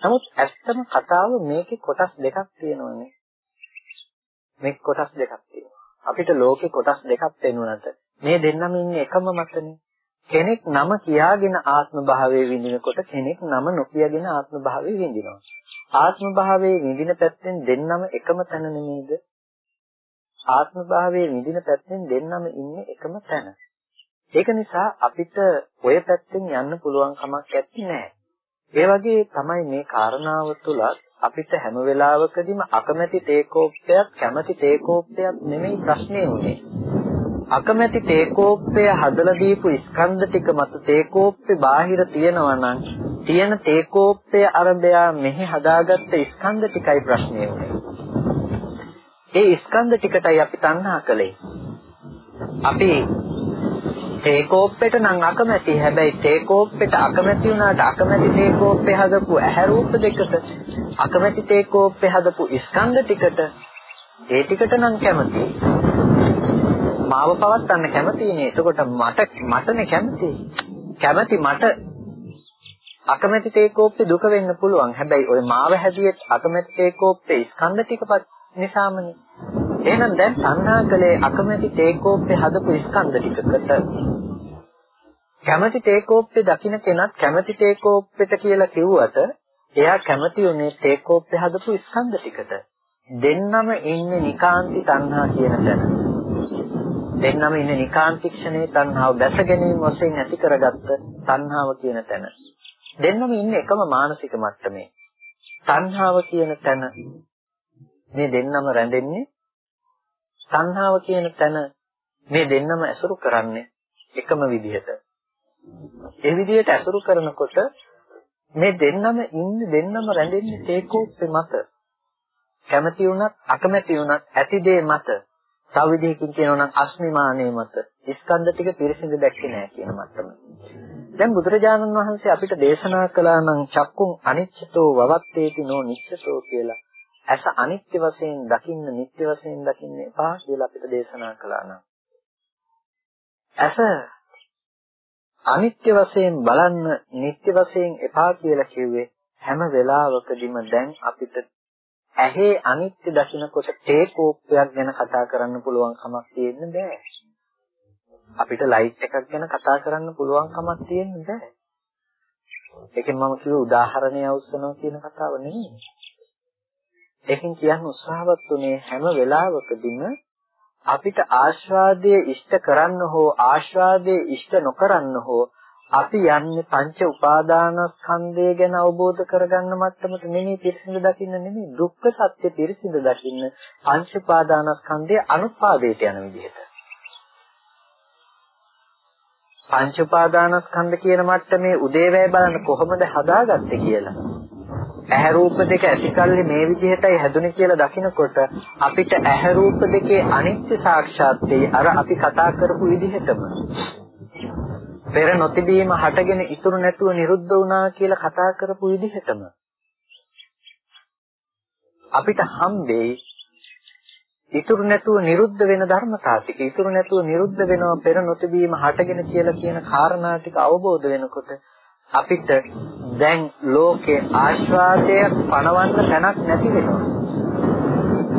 A: නමුත් ඇත්තම කතාව මේකේ කොටස් දෙකක් තියෙනවානේ. මේක කොටස් දෙකක් තියෙනවා. අපිට ලෝකේ කොටස් දෙකක් පෙන්වනට මේ දෙන්නම ඉන්නේ එකම මතනේ. කෙනෙක් නම කියාගෙන ආත්ම භාවයේ විඳිනකොට කෙනෙක් නම නොකියගෙන ආත්ම භාවයේ විඳිනවා. ආත්ම භාවයේ විඳින පැත්තෙන් දෙන්නම එකම තැන නෙමෙයිද? ආත්ම භාවයේ විඳින පැත්තෙන් දෙන්නම ඉන්නේ එකම තැන. ඒක නිසා අපිට ඔය පැත්තෙන් යන්න පුළුවන් කමක් නැත්තේ. ඒ වගේ තමයි මේ කාරණාව තුලත් අපිට හැම වෙලාවකදීම අකමැති තේකෝප්පයක් කැමැති තේකෝප්පයක් නෙමෙයි ප්‍රශ්නේ උනේ. අකමැති තේකෝප්පය හදලා දීපු ස්කන්ධ ටික මත තේකෝප්පේ බාහිර තියෙනවා නම් තියෙන තේකෝප්පය අරබයා මෙහි හදාගත්ත ස්කන්ධ ටිකයි ප්‍රශ්නේ උනේ. ඒ ස්කන්ධ ටිකටයි අපි තණ්හා කළේ. අපි තේකෝප්පෙට නම් අකමැති. හැබැයි තේකෝප්පෙට අකමැති වුණාට අකමැති තේකෝප්පේ හදපු ඇහැ රූප දෙකට අකමැති තේකෝප්පේ හදපු ස්කන්ධ ටිකට ඒ ටිකට නම් කැමති. මාව පවත්වන්න කැමතිනේ. එතකොට මට මටනේ කැමති. කැමති මට අකමැති තේකෝප්පේ දුක වෙන්න පුළුවන්. හැබැයි ওই මාව හැදුවෙත් අකමැති තේකෝප්පේ ස්කන්ධ ටිකපත් නිසාමනේ. එහෙනම් දැන් තණ්හා කලේ අකමැති තේකෝප්පේ හදපු ස්කන්ධ ටිකකට කැමැති තේකෝප්පේ දකින්න කෙනත් කැමැති තේකෝප්පෙට කියලා කිව්වට එයා කැමති උනේ තේකෝප්පේ හදපු ස්කන්ධ ටිකට. දෙන්නම ඉන්නේ නිකාන්ති තණ්හා කියන තැන. දෙන්නම ඉන්නේ නිකාන්තික්ෂණේ තණ්හාව දැස ගැනීම වශයෙන් ඇති කරගත්ත තණ්හාව කියන තැන. දෙන්නම ඉන්නේ එකම මානසික මට්ටමේ. තණ්හාව කියන තැන මේ දෙන්නම රැඳෙන්නේ තණ්හාව කියන තැන මේ දෙන්නම ඇසුරු කරන්නේ එකම විදිහට. ඒ විදිහට ඇසුරු කරනකොට මේ දෙන්නම ඉන්නේ දෙන්නම රැඳෙන්නේ තේකෝප්පේ මත. කැමැති වුණත් අකමැති වුණත් ඇති දේ මත. තව විදිහකින් කියනවා නම් අස්මිමානයේ මත. ස්කන්ධ ටික පිරිසිදු දැක්කේ නැහැ කියන මට්ටම. දැන් බුදුරජාණන් වහන්සේ අපිට දේශනා කළා නම් චක්කුම් අනිච්චතෝ වවත්තේති නෝ නිච්චතෝ කියලා. ඇස අනිත්‍ය වශයෙන් දකින්න නිට්ටය වශයෙන් දකින්න එපා කියලා අපිට දේශනා කළා නම්. ඇස අනිත්‍ය වශයෙන් බලන්න නිට්ටය වශයෙන් එපා කියලා කිව්වේ හැම වෙලාවකදීම දැන් අපිට ඇහි අනිත්‍ය දකින්නකොට තේකෝප්පයක් ගැන කතා කරන්න පුළුවන් කමක් තියෙන්න බෑ. අපිට ලයිට් එකක් ගැන කතා කරන්න පුළුවන් කමක් තියෙන්න බෑ. ඒකෙන් මම කිව්ව උදාහරණය අවශ්‍යනවා කියන කතාව නෙමෙයි. ඒකෙන් කියන්න උත්සාහවත් උනේ හැම වෙලාවකදීම අපිට ආස්වාදයේ ඉෂ්ට කරන්න හෝ ආස්වාදයේ ඉෂ්ට නොකරන්න හෝ අපි යන්නේ පංච උපාදානස්කන්ධය ගැන අවබෝධ කරගන්න මට්ටමට නෙමෙයි පිරිසිදු දකින්න නෙමෙයි දුක්ඛ සත්‍ය පිරිසිදු දකින්න පංච උපාදානස්කන්ධය අනුපාදයට යන විදිහට. පංච උපාදානස්කන්ධ කියන මට්ටමේ උදේවැය බලන්න කොහොමද හදාගත්තේ කියලා. ඇහැ රූප දෙක ඇතිකල්ලි මේ විදිහටයි හැදුනේ කියලා දකිනකොට අපිට ඇහැ රූප දෙකේ අනිත්‍ය සාක්ෂාත් වෙයි. අර අපි කතා කරපු විදිහටම. පෙර නොතිබීම හටගෙන ඉතුරු නැතුව නිරුද්ධ වුණා කියලා කතා කරපු විදිහටම. අපිට හම්බෙයි ඉතුරු නැතුව නිරුද්ධ වෙන ධර්මතා ටික. ඉතුරු නැතුව නිරුද්ධ වෙනවා පෙර නොතිබීම හටගෙන කියලා කියන කාරණා ටික අවබෝධ වෙනකොට අපිට දැන් ලෝකේ ආශ්වාදයක් පණවන්න තැනක් නැති වෙනවා.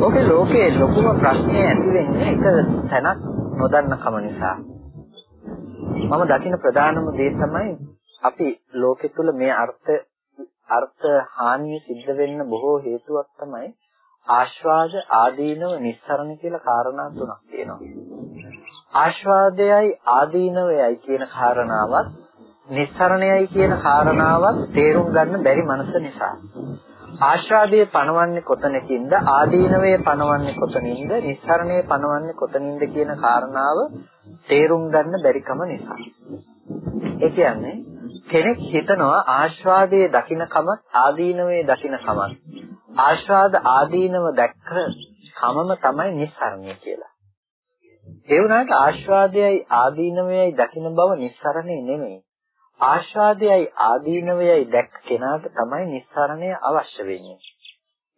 A: ඔබේ ලෝකේ ලොකුම ප්‍රශ්නය ඇති වෙන්නේ එක තැනක් නොදන්න කම නිසා. මම දකින ප්‍රධානම දේ තමයි අපි ලෝකෙ තුල මේ අර්ථ අර්ථ හානිය සිද්ධ වෙන්න බොහෝ හේතුවක් තමයි ආශ්වාද ආදීනව නිස්සරණ කියලා කාරණා තුනක් තියෙනවා. ආශ්වාදයයි ආදීනවයයි කියන කාරණාවත් නිස්සරණයයි කියන කාරණාවත් තේරුම් ගන්න බැරි මනස නිසා. ආශ්‍රාදයේ පණවන්නේ කොතනකින්ද ආදීනවයේ පණවන්නේ කොතනින්ද නිස්සරණයේ පණවන්නේ කොතනින්ද කියන කාරණාව තේරුම් ගන්න බැරිකම නිසා. ඒ කියන්නේ කෙනෙක් හිතනවා ආශ්‍රාදයේ දකින්නකම ආදීනවයේ දකින්නකම ආශ්‍රාද ආදීනව දැක්ක කමම තමයි නිස්සරණය කියලා. ඒ වුණාට ආශ්‍රාදයයි ආදීනවයයි දකින්න බව නිස්සරණේ නෙමෙයි. ආශාදයයි ආදීනවයයි දැක්ක කෙනාට තමයි නිස්සරණය අවශ්‍ය වෙන්නේ.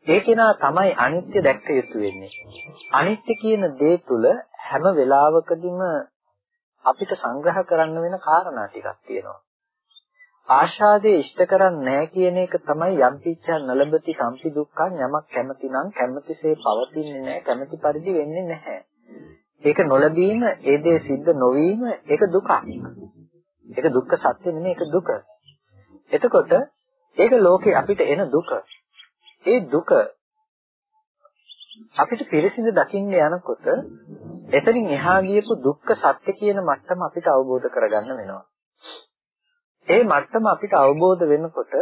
A: ඒ කෙනා තමයි අනිත්‍ය දැක්ක යුතු වෙන්නේ. අනිත්‍ය කියන දේ තුල හැම වෙලාවකදීම අපිට සංග්‍රහ කරන්න වෙන කාරණා ටිකක් තියෙනවා. ආශාදයේ ඉෂ්ට කරන්නේ නැහැ කියන එක තමයි යම් පිච්ඡා නලබති සම්පි දුක්ඛං යමක් කැමති නම් කැමතිසේ පවතින්නේ නැහැ කැමති පරිදි වෙන්නේ නැහැ. ඒක නොලැබීම ඒ දේ සිද්ධ නොවීම ඒක දුකක්. ඒක දුක්ඛ සත්‍ය නෙමෙයි ඒක දුක. එතකොට ඒක ලෝකේ අපිට එන දුක. ඒ දුක අපිට පිරිසිදු දකින්න යනකොට එතනින් එහා ගියපු දුක්ඛ සත්‍ය කියන මට්ටම අපිට අවබෝධ කරගන්න වෙනවා. ඒ මට්ටම අපිට අවබෝධ වෙනකොට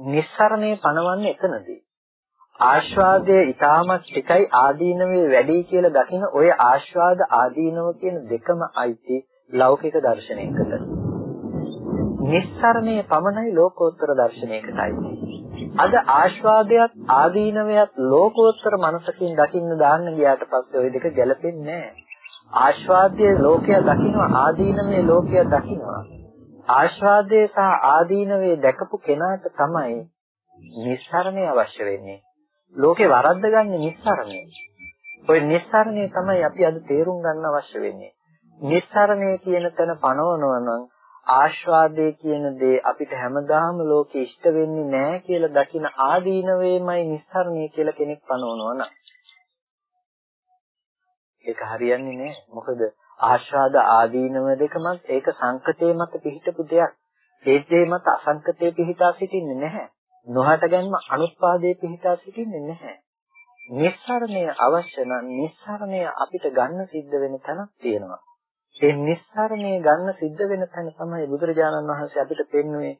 A: නිස්සරණේ පණවන්නේ එතනදී. ආශ්වාදයේ ඊටමත් ටිකයි ආදීනවේ වැඩි කියලා දකින ඔය ආශ්වාද ආදීනව කියන දෙකම අයිති ලෞකික දර්ශනයකට. නිස්සරණයේ පමණයි ලෝකෝත්තර දර්ශනයකටයි. අද ආස්වාදයක් ආදීනවයක් ලෝකෝත්තර මනසකින් දකින්න දාන්න ගියාට පස්සේ ওই දෙක ගැලපෙන්නේ නැහැ. ආස්වාදයේ ලෝකය දකිනවා ආදීනමේ ලෝකය දකිනවා. ආස්වාදයේ සහ ආදීනවේ දැකපු කෙනාට තමයි නිස්සරණය අවශ්‍ය වෙන්නේ. ලෝකේ වරද්දගන්නේ නිස්සරණය. ওই නිස්සරණය තමයි අපි අද තේරුම් ගන්න අවශ්‍ය වෙන්නේ. නිස්සරණය කියන තැන පනවනවා නම් ආස්වාදයේ කියන දේ අපිට හැමදාම ලෝකෙ ඉෂ්ට වෙන්නේ නැහැ කියලා දකින ආදීනවේමයි නිස්සරණය කියලා කෙනෙක් පනවනවා නම් ඒක හරියන්නේ නැහැ. මොකද ආස්වාද ආදීනව දෙකමත් ඒක සංකතේ මත පිහිටපු දෙයක්. ඒ දේ මත අසංකතේ පිහිටා සිටින්නේ නැහැ. නොහට ගැනීම අනුත්පාදයේ පිහිටා සිටින්නේ නැහැ. නිස්සරණය අවශ්‍ය නම් නිස්සරණය අපිට ගන්න සිද්ධ වෙන තැනක් තියෙනවා. ඒ නිස්සරණය ගන්න සිද්ධ වෙන තැන තමයි බුදුරජාණන් වහන්සේ අපිට පෙන්වුවේ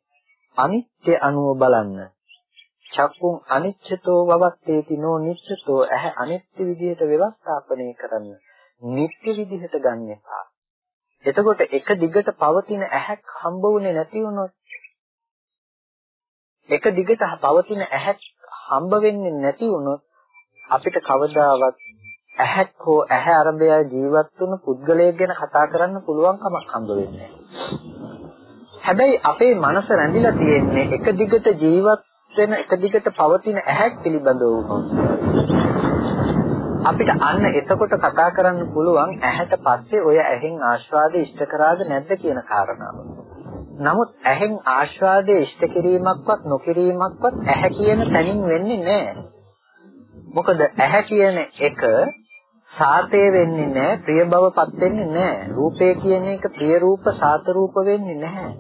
A: අනිත්‍ය අනුව බලන්න. චක්කුන් අනිච්චතෝ වවත්තේති නෝ නිච්චතෝ ඇහැ අනිත්‍ය විදිහට ව්‍යවස්ථාපනය කරන්න. නිත්‍ය විදිහට ගන්න එපා. එතකොට එක දිගට පවතින ඇහැක් හම්බ වුණේ නැති වුණොත් එක දිගට පවතින ඇහැක් හම්බ වෙන්නේ නැති වුණොත් අපිට කවදාවත් ඇහැක් හෝ ඇහැ අරබය ජීවත් වුණු පුද්ගලයෙක් ගැන කතා කරන්න පුළුවන් කමක් හම්බ වෙන්නේ හැබැයි අපේ මනස රැඳිලා තියෙන්නේ එක දිගට ජීවත් වෙන එක දිගට පවතින ඇහැක් පිළිබඳව වුණොත් අපිට අන්න එතකොට කතා කරන්න පුළුවන් ඇහැට පස්සේ ඔය ඇහෙන් ආස්වාදය ඉෂ්ට කරාද නැද්ද කියන කාරණාව. නමුත් ඇහෙන් ආස්වාදයේ ඉෂ්ට කිරීමක්වත් නොකිරීමක්වත් ඇහැ කියන තැනින් වෙන්නේ නැහැ. මොකද ඇහැ කියන එක සාතේ වෙන්නේ නැහැ, ප්‍රිය බවපත් වෙන්නේ නැහැ. රූපය කියන එක ප්‍රිය රූප, සාත රූප වෙන්නේ නැහැ.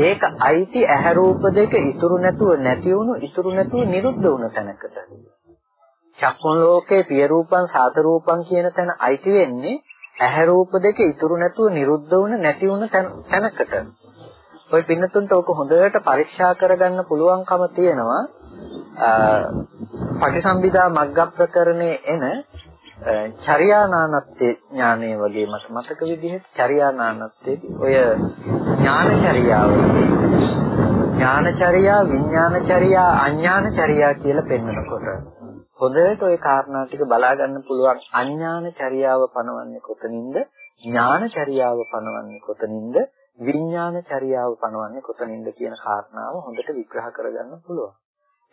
A: ඒක අයිති ඇහැ රූප දෙක ඉතුරු නැතුව නැති වුණු, ඉතුරු නැතුව නිරුද්ධ වුණ තැනකට. චක්කුන් ලෝකේ ප්‍රිය රූපං, සාත රූපං කියන තැන අයිති වෙන්නේ ඇහැ රූප දෙක ඉතුරු නැතුව නිරුද්ධ වුණ නැති වුණ තැනකට. ඔය පින්නතුන්ට ඕක හොඳට පරීක්ෂා කරගන්න පුළුවන්කම තියෙනවා. පටිසම්භිදා මග්ග ප්‍රකරණේ එන චර්යානානත්තේ ඥානය වගේ මට මතක විදිහට චර්යානානත්තේදී ඔය ඥානචර්යාවදී ඥානචර්යා විඥානචර්යා අඥානචර්යා කියලා පෙන්වනකොට හොඳට ওই කාරණා ටික බලා ගන්න පුළුවන් අඥානචර්යාව පනවන්නේ කොතනින්ද? ඥානචර්යාව පනවන්නේ කොතනින්ද? විඥානචර්යාව පනවන්නේ කොතනින්ද කියන කාරණාව හොඳට විග්‍රහ කරගන්න පුළුවන්.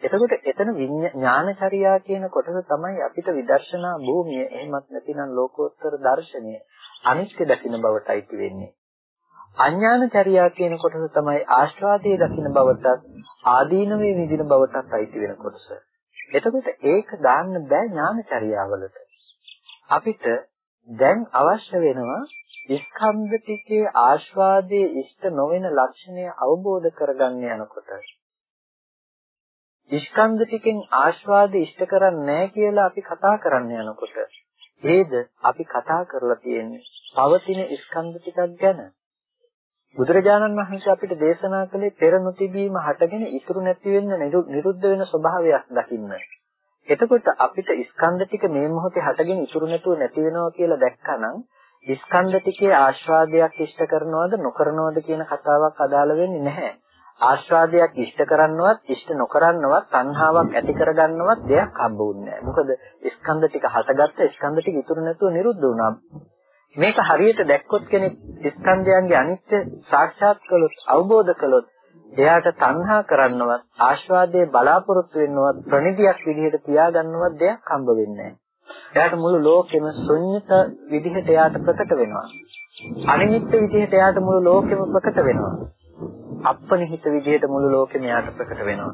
A: එතකොට එතන ඥානචර්යා කියන කොටස තමයි අපිට විදර්ශනා භූමිය එහෙමත් නැතිනම් ලෝකෝත්තර දර්ශනය අනිත්‍ය දකින්න බවට අයිති වෙන්නේ. අඥානචර්යා කියන කොටස තමයි ආශ්‍රාදයේ දකින්න බවටත් ආදීනවේ විදින බවටත් අයිති වෙන කොටස. එතකොට ඒක දාන්න බෑ ඥානචර්යාවලට. අපිට දැන් අවශ්‍ය වෙනවා ස්කන්ධ ටිකේ ආස්වාදයේ ඉෂ්ට නොවන ලක්ෂණය අවබෝධ කරගන්න යනකොට ස්කන්ධ ටිකෙන් ආස්වාද ඉෂ්ට කරන්නේ නැහැ කියලා අපි කතා කරන්න යනකොට ඒද අපි කතා කරලා තියෙන්නේ පවතින ස්කන්ධ ටිකක් ගැන බුදුරජාණන් වහන්සේ අපිට දේශනා කළේ පෙර නොතිබීම හටගෙන ඉතුරු නැති වෙන්න නිරුද්ධ වෙන ස්වභාවයක් දකින්න. එතකොට අපිට ස්කන්ධ ටික මේ මොහොතේ හටගෙන ඉතුරු නැතුව නැති වෙනවා කියලා දැක්කනම් ස්කන්ධ ටිකේ ආස්වාදයක් ඉෂ්ට කරනවද නොකරනවද කියන කතාවක් අදාළ වෙන්නේ නැහැ. ආස්වාදයක් ඉෂ්ට කරන්නවත් ඉෂ්ට නොකරන්නවත් තණ්හාවක් ඇති කරගන්නවත් දෙයක් හම්බුන්නේ නැහැ. මොකද ස්කන්ධ ටික හටගත්ත ස්කන්ධ ටික ඉතුරු නැතුව නිරුද්ධ වුණා. මේක හරියට දැක්කොත් කෙනෙක් ස්කන්ධයන්ගේ අනිත්‍ය සාක්ෂාත් කළොත් අවබෝධ කළොත් එයාට තණ්හා කරන්නවත් ආස්වාදයේ බලාපොරොත්තු වෙන්නවත් ප්‍රණිතියක් විදිහට තියාගන්නවත් දෙයක් හම්බ වෙන්නේ නැහැ. එයාට මුළු ලෝකෙම ශුන්්‍යත විදිහට එයාට ප්‍රකට වෙනවා. අනිමිත්ත විදිහට එයාට මුළු ලෝකෙම ප්‍රකට වෙනවා. අපනිහිත විදිහට මුළු ලෝකෙම එයාට ප්‍රකට වෙනවා.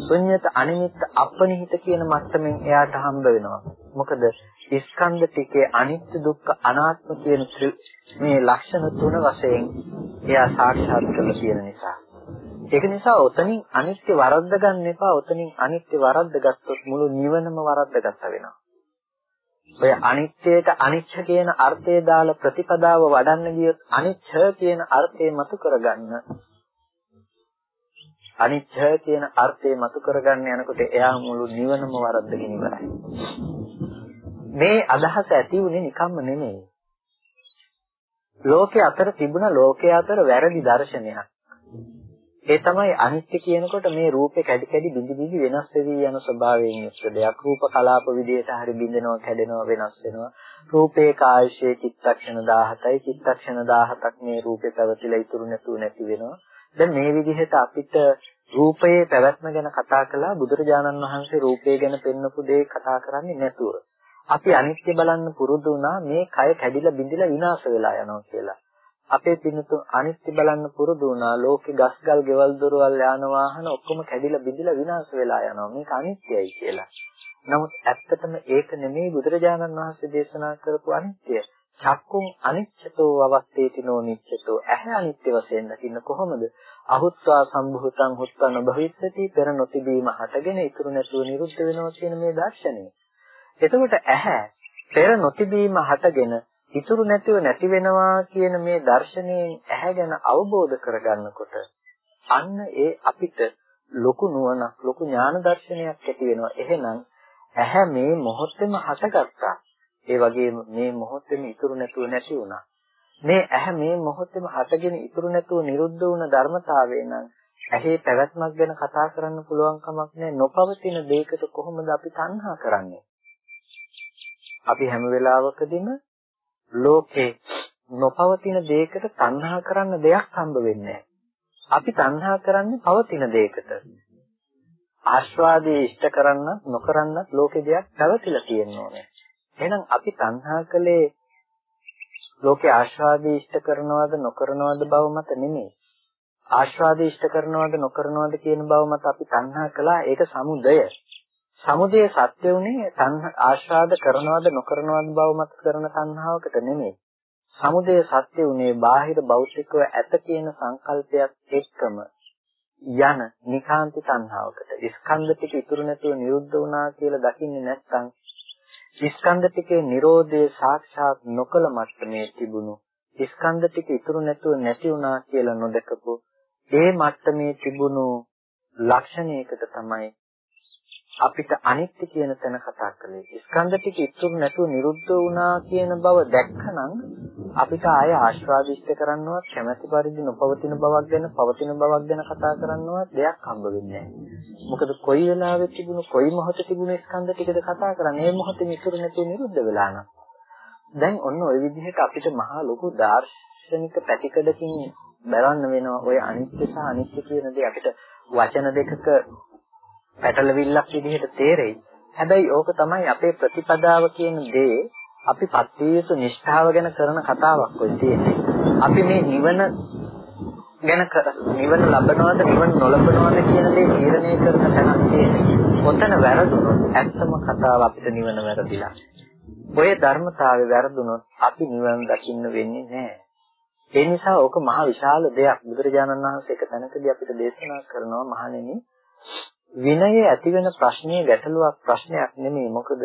A: ශුන්්‍යත අනිමිත්ත අපනිහිත කියන මට්ටමින් එයාට හම්බ වෙනවා. මොකද ස්කන්ධ ටිකේ අනිත්‍ය දුක්ඛ අනාත්ම කියන මේ ලක්ෂණ තුන වශයෙන් එයා සාක්ෂාත් කරලා තියෙන නිසා. ඒක නිසා ඔතනින් අනිත්‍ය වරද්ද ගන්න එපා. ඔතනින් අනිත්‍ය වරද්ද ගත්තොත් මුළු නිවනම වරද්ද ගත්ත වෙනවා. ඔය අනිත්‍යයට අනිච්ච කියන අර්ථය දාලා ප්‍රතිපදාව වඩන්න ගියොත් අනිච්ච කියන අර්ථය මතු කරගන්න අනිච්ච කියන අර්ථය මතු කරගන්න යනකොට එයා මුළු නිවනම වරද්දගෙන ඉවරයි. මේ අදහස ඇති වුණේ නිකම්ම නෙමෙයි. ලෝකයේ අතර තිබුණ ලෝකයේ අතර වැරදි දර්ශනයක්. ඒ තමයි අනිත්‍ය කියනකොට මේ රූපේ කැඩි කැඩි බිඳි බිඳි වෙනස් වෙවි යන ස්වභාවයෙන් යුක්ත දෙයක්. රූප කලාප විදියට හරි බිඳෙනවා, කැඩෙනවා, වෙනස් වෙනවා. රූපේ කායශේ චිත්තක්ෂණ 17යි. චිත්තක්ෂණ 17ක් මේ රූපේ පැවතිලා ඉතුරු නැතුව නැති වෙනවා. දැන් මේ විදිහට අපිට රූපයේ පැවැත්ම ගැන කතා කළා බුදුරජාණන් වහන්සේ රූපය ගැන පෙන්වපු දේ කතා කරන්නේ නැතුව. අපි අනිත්‍ය බලන්න පුරුදු වුණා මේ කය කැඩිලා බිඳිලා විනාශ වෙලා යනවා කියලා. අපේ පිනතුන් අනිත්‍ය බලන්න පුරුදු වුණා ලෝකේ ගස්ගල් ගෙවල් දොරවල් යාන වාහන ඔක්කොම කැඩිලා බිඳිලා විනාශ වෙලා යනවා මේක අනිත්‍යයි කියලා. නමුත් ඇත්තටම ඒක නෙමෙයි බුදුරජාණන් වහන්සේ දේශනා කරපු අනිත්‍ය. චක්කුම් අනිච්චතෝ අවත්තේති නෝ නිච්චතෝ ඇහැ අනිත්‍ය වශයෙන් දකින්න කොහොමද? අහුත්වා සම්භූතං හුත්වා නොභවිස්සති පෙර නොතිබීම හටගෙන ඉතුරු නැතුව නිරුද්ධ වෙනවා කියන මේ දර්ශනය. එතකොට ඇහැ පෙර නොතිබීම හටගෙන ඉතුරු නැතිව නැති වෙනවා කියන මේ දර්ශනයෙන් ඇහැ ගැන අවබෝධ කරගන්නකොට අන්න ඒ අපිට ලොකු නුවණක් ලොකු ඥාන දර්ශනයක් ඇති වෙනවා. එහෙනම් ඇහැ මේ මොහොතේම හටගත්තා. ඒ වගේම මේ මොහොතේම ඉතුරු නැතුව නැති වුණා. මේ ඇහැ මේ මොහොතේම හටගෙන ඉතුරු නැතුව නිරුද්ධ වුණ ධර්මතාවය නම් ඇහි පැවැත්මක් ගැන කතා කරන්න පුළුවන් කමක් නැහැ. නොපවතින දෙයකට කොහොමද අපි තණ්හා කරන්නේ? අපි හැම වෙලාවකදීම ලෝකේ නොපවතින දෙයකට තණ්හා කරන්න දෙයක් හම්බ වෙන්නේ අපි තණ්හා කරන්නේ පවතින දෙයකට. ආස්වාදයේ ඉෂ්ට කරන්න නොකරන්නත් ලෝකේ දෙයක් පැවතිලා තියෙනෝනේ. එහෙනම් අපි තණ්හා කළේ ලෝකේ ආස්වාදයේ ඉෂ්ට කරනවද නොකරනවද බව මත නෙමෙයි. ආස්වාදයේ ඉෂ්ට කරනවද නොකරනවද කියන බව මත අපි තණ්හා කළා ඒක සමුදය. සමුදය සත්‍ය උනේ ආශ්‍රාද කරනවද නොකරනවද බව මත කරන තණ්හාවකට නෙමෙයි. සමුදය සත්‍ය උනේ බාහිර භෞතිකව ඇත කියන සංකල්පයක් එක්කම යන නිකාන්ති තණ්හාවකට. ස්කන්ධ ටික ඉතුරු නැතුව නිරුද්ධ වුණා කියලා දකින්නේ නැත්නම් ස්කන්ධ ටිකේ Nirodhe සාක්ෂාත් නොකල මට්ටමේ තිබුණු ස්කන්ධ ටික ඉතුරු නැතුව නැති වුණා කියලා නොදකපු ඒ මට්ටමේ තිබුණු ලක්ෂණයකට තමයි අපිට අනිත්‍ය කියන තැන කතා කළේ. ස්කන්ධ ටික ඉතුරු නැතුව නිරුද්ධ වුණා කියන බව දැක්කනම් අපිට ආය ආශ්වාදිෂ්ඨ කරන්නවත් කැමැති පරිදි නොපවතින බවක් ගැන පවතින බවක් ගැන කතා කරන්නවත් දෙයක් හම්බ වෙන්නේ මොකද කොයි වෙලාවෙ තිබුණු කොයි මොහොතේ තිබුණු ස්කන්ධ ටිකද කතා කරන්නේ. මේ මොහොතේ ඉතුරු නැතුව නිරුද්ධ වෙලා නම්. දැන් ඔන්න ওই විදිහට අපිට මහා ලොකු දාර්ශනික පැතිකඩකින් බලන්න වෙනවා. ওই අනිත්‍ය සහ අනිත්‍ය කියන දේ අපිට වචන දෙකක පැටලවිල්ලක් විදිහට තේරෙයි. හැබැයි ඕක තමයි අපේ ප්‍රතිපදාව කියන දේ අපි පත්වියතු නිෂ්ඨාව ගැන කරන කතාවක් ඔය තියෙන්නේ. අපි මේ නිවන ගැන නිවන ලබනවද නිවන නොලබනවද කියන දේ තීරණය කරන තැනක් තියෙන්නේ. ඔතන වැරදුනොත් ඇත්තම කතාව අපිට නිවන වැරදිලා. ඔය ධර්මතාවය වැරදුනොත් අපි නිවන දකින්න වෙන්නේ නැහැ. ඒ නිසා ඕක මහ විශාල දෙයක්. බුදුරජාණන් වහන්සේ එක තැනකදී අපිට දේශනා කරනවා මහණෙනි විනය ඇති වෙන ප්‍රශ්නේ ගැටලුවක් ප්‍රශ්නයක් නෙමෙයි මොකද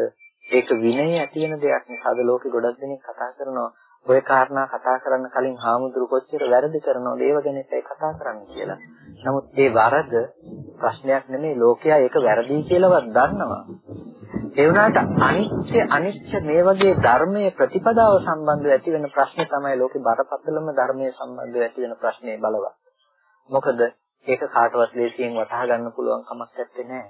A: ඒක විනය ඇති වෙන දෙයක් නිසා අද ලෝකෙ ගොඩක් දෙනෙක් කතා කරනවා ඔය කාරණා කතා කරන්න කලින් හාමුදුරු කොච්චර වැරදි කරනවද ඒව ගැන එකයි කතා කරන්න කියලා. නමුත් ඒ වරද ප්‍රශ්නයක් නෙමෙයි ලෝකයා ඒක වැරදි කියලාවත් දන්නවා. ඒ වුණාට අනිත්‍ය අනිත්‍ය මේ වගේ ධර්මයේ ප්‍රතිපදාව සම්බන්ධව ඇති වෙන ප්‍රශ්නේ තමයි ලෝකේ බරපතලම ධර්මයේ සම්බන්ධව ඇති වෙන ප්‍රශ්නේ බලවත්. මොකද ඒක කාටවත් ලේසියෙන් වටහා ගන්න පුළුවන් කමක් නැත්තේ නෑ.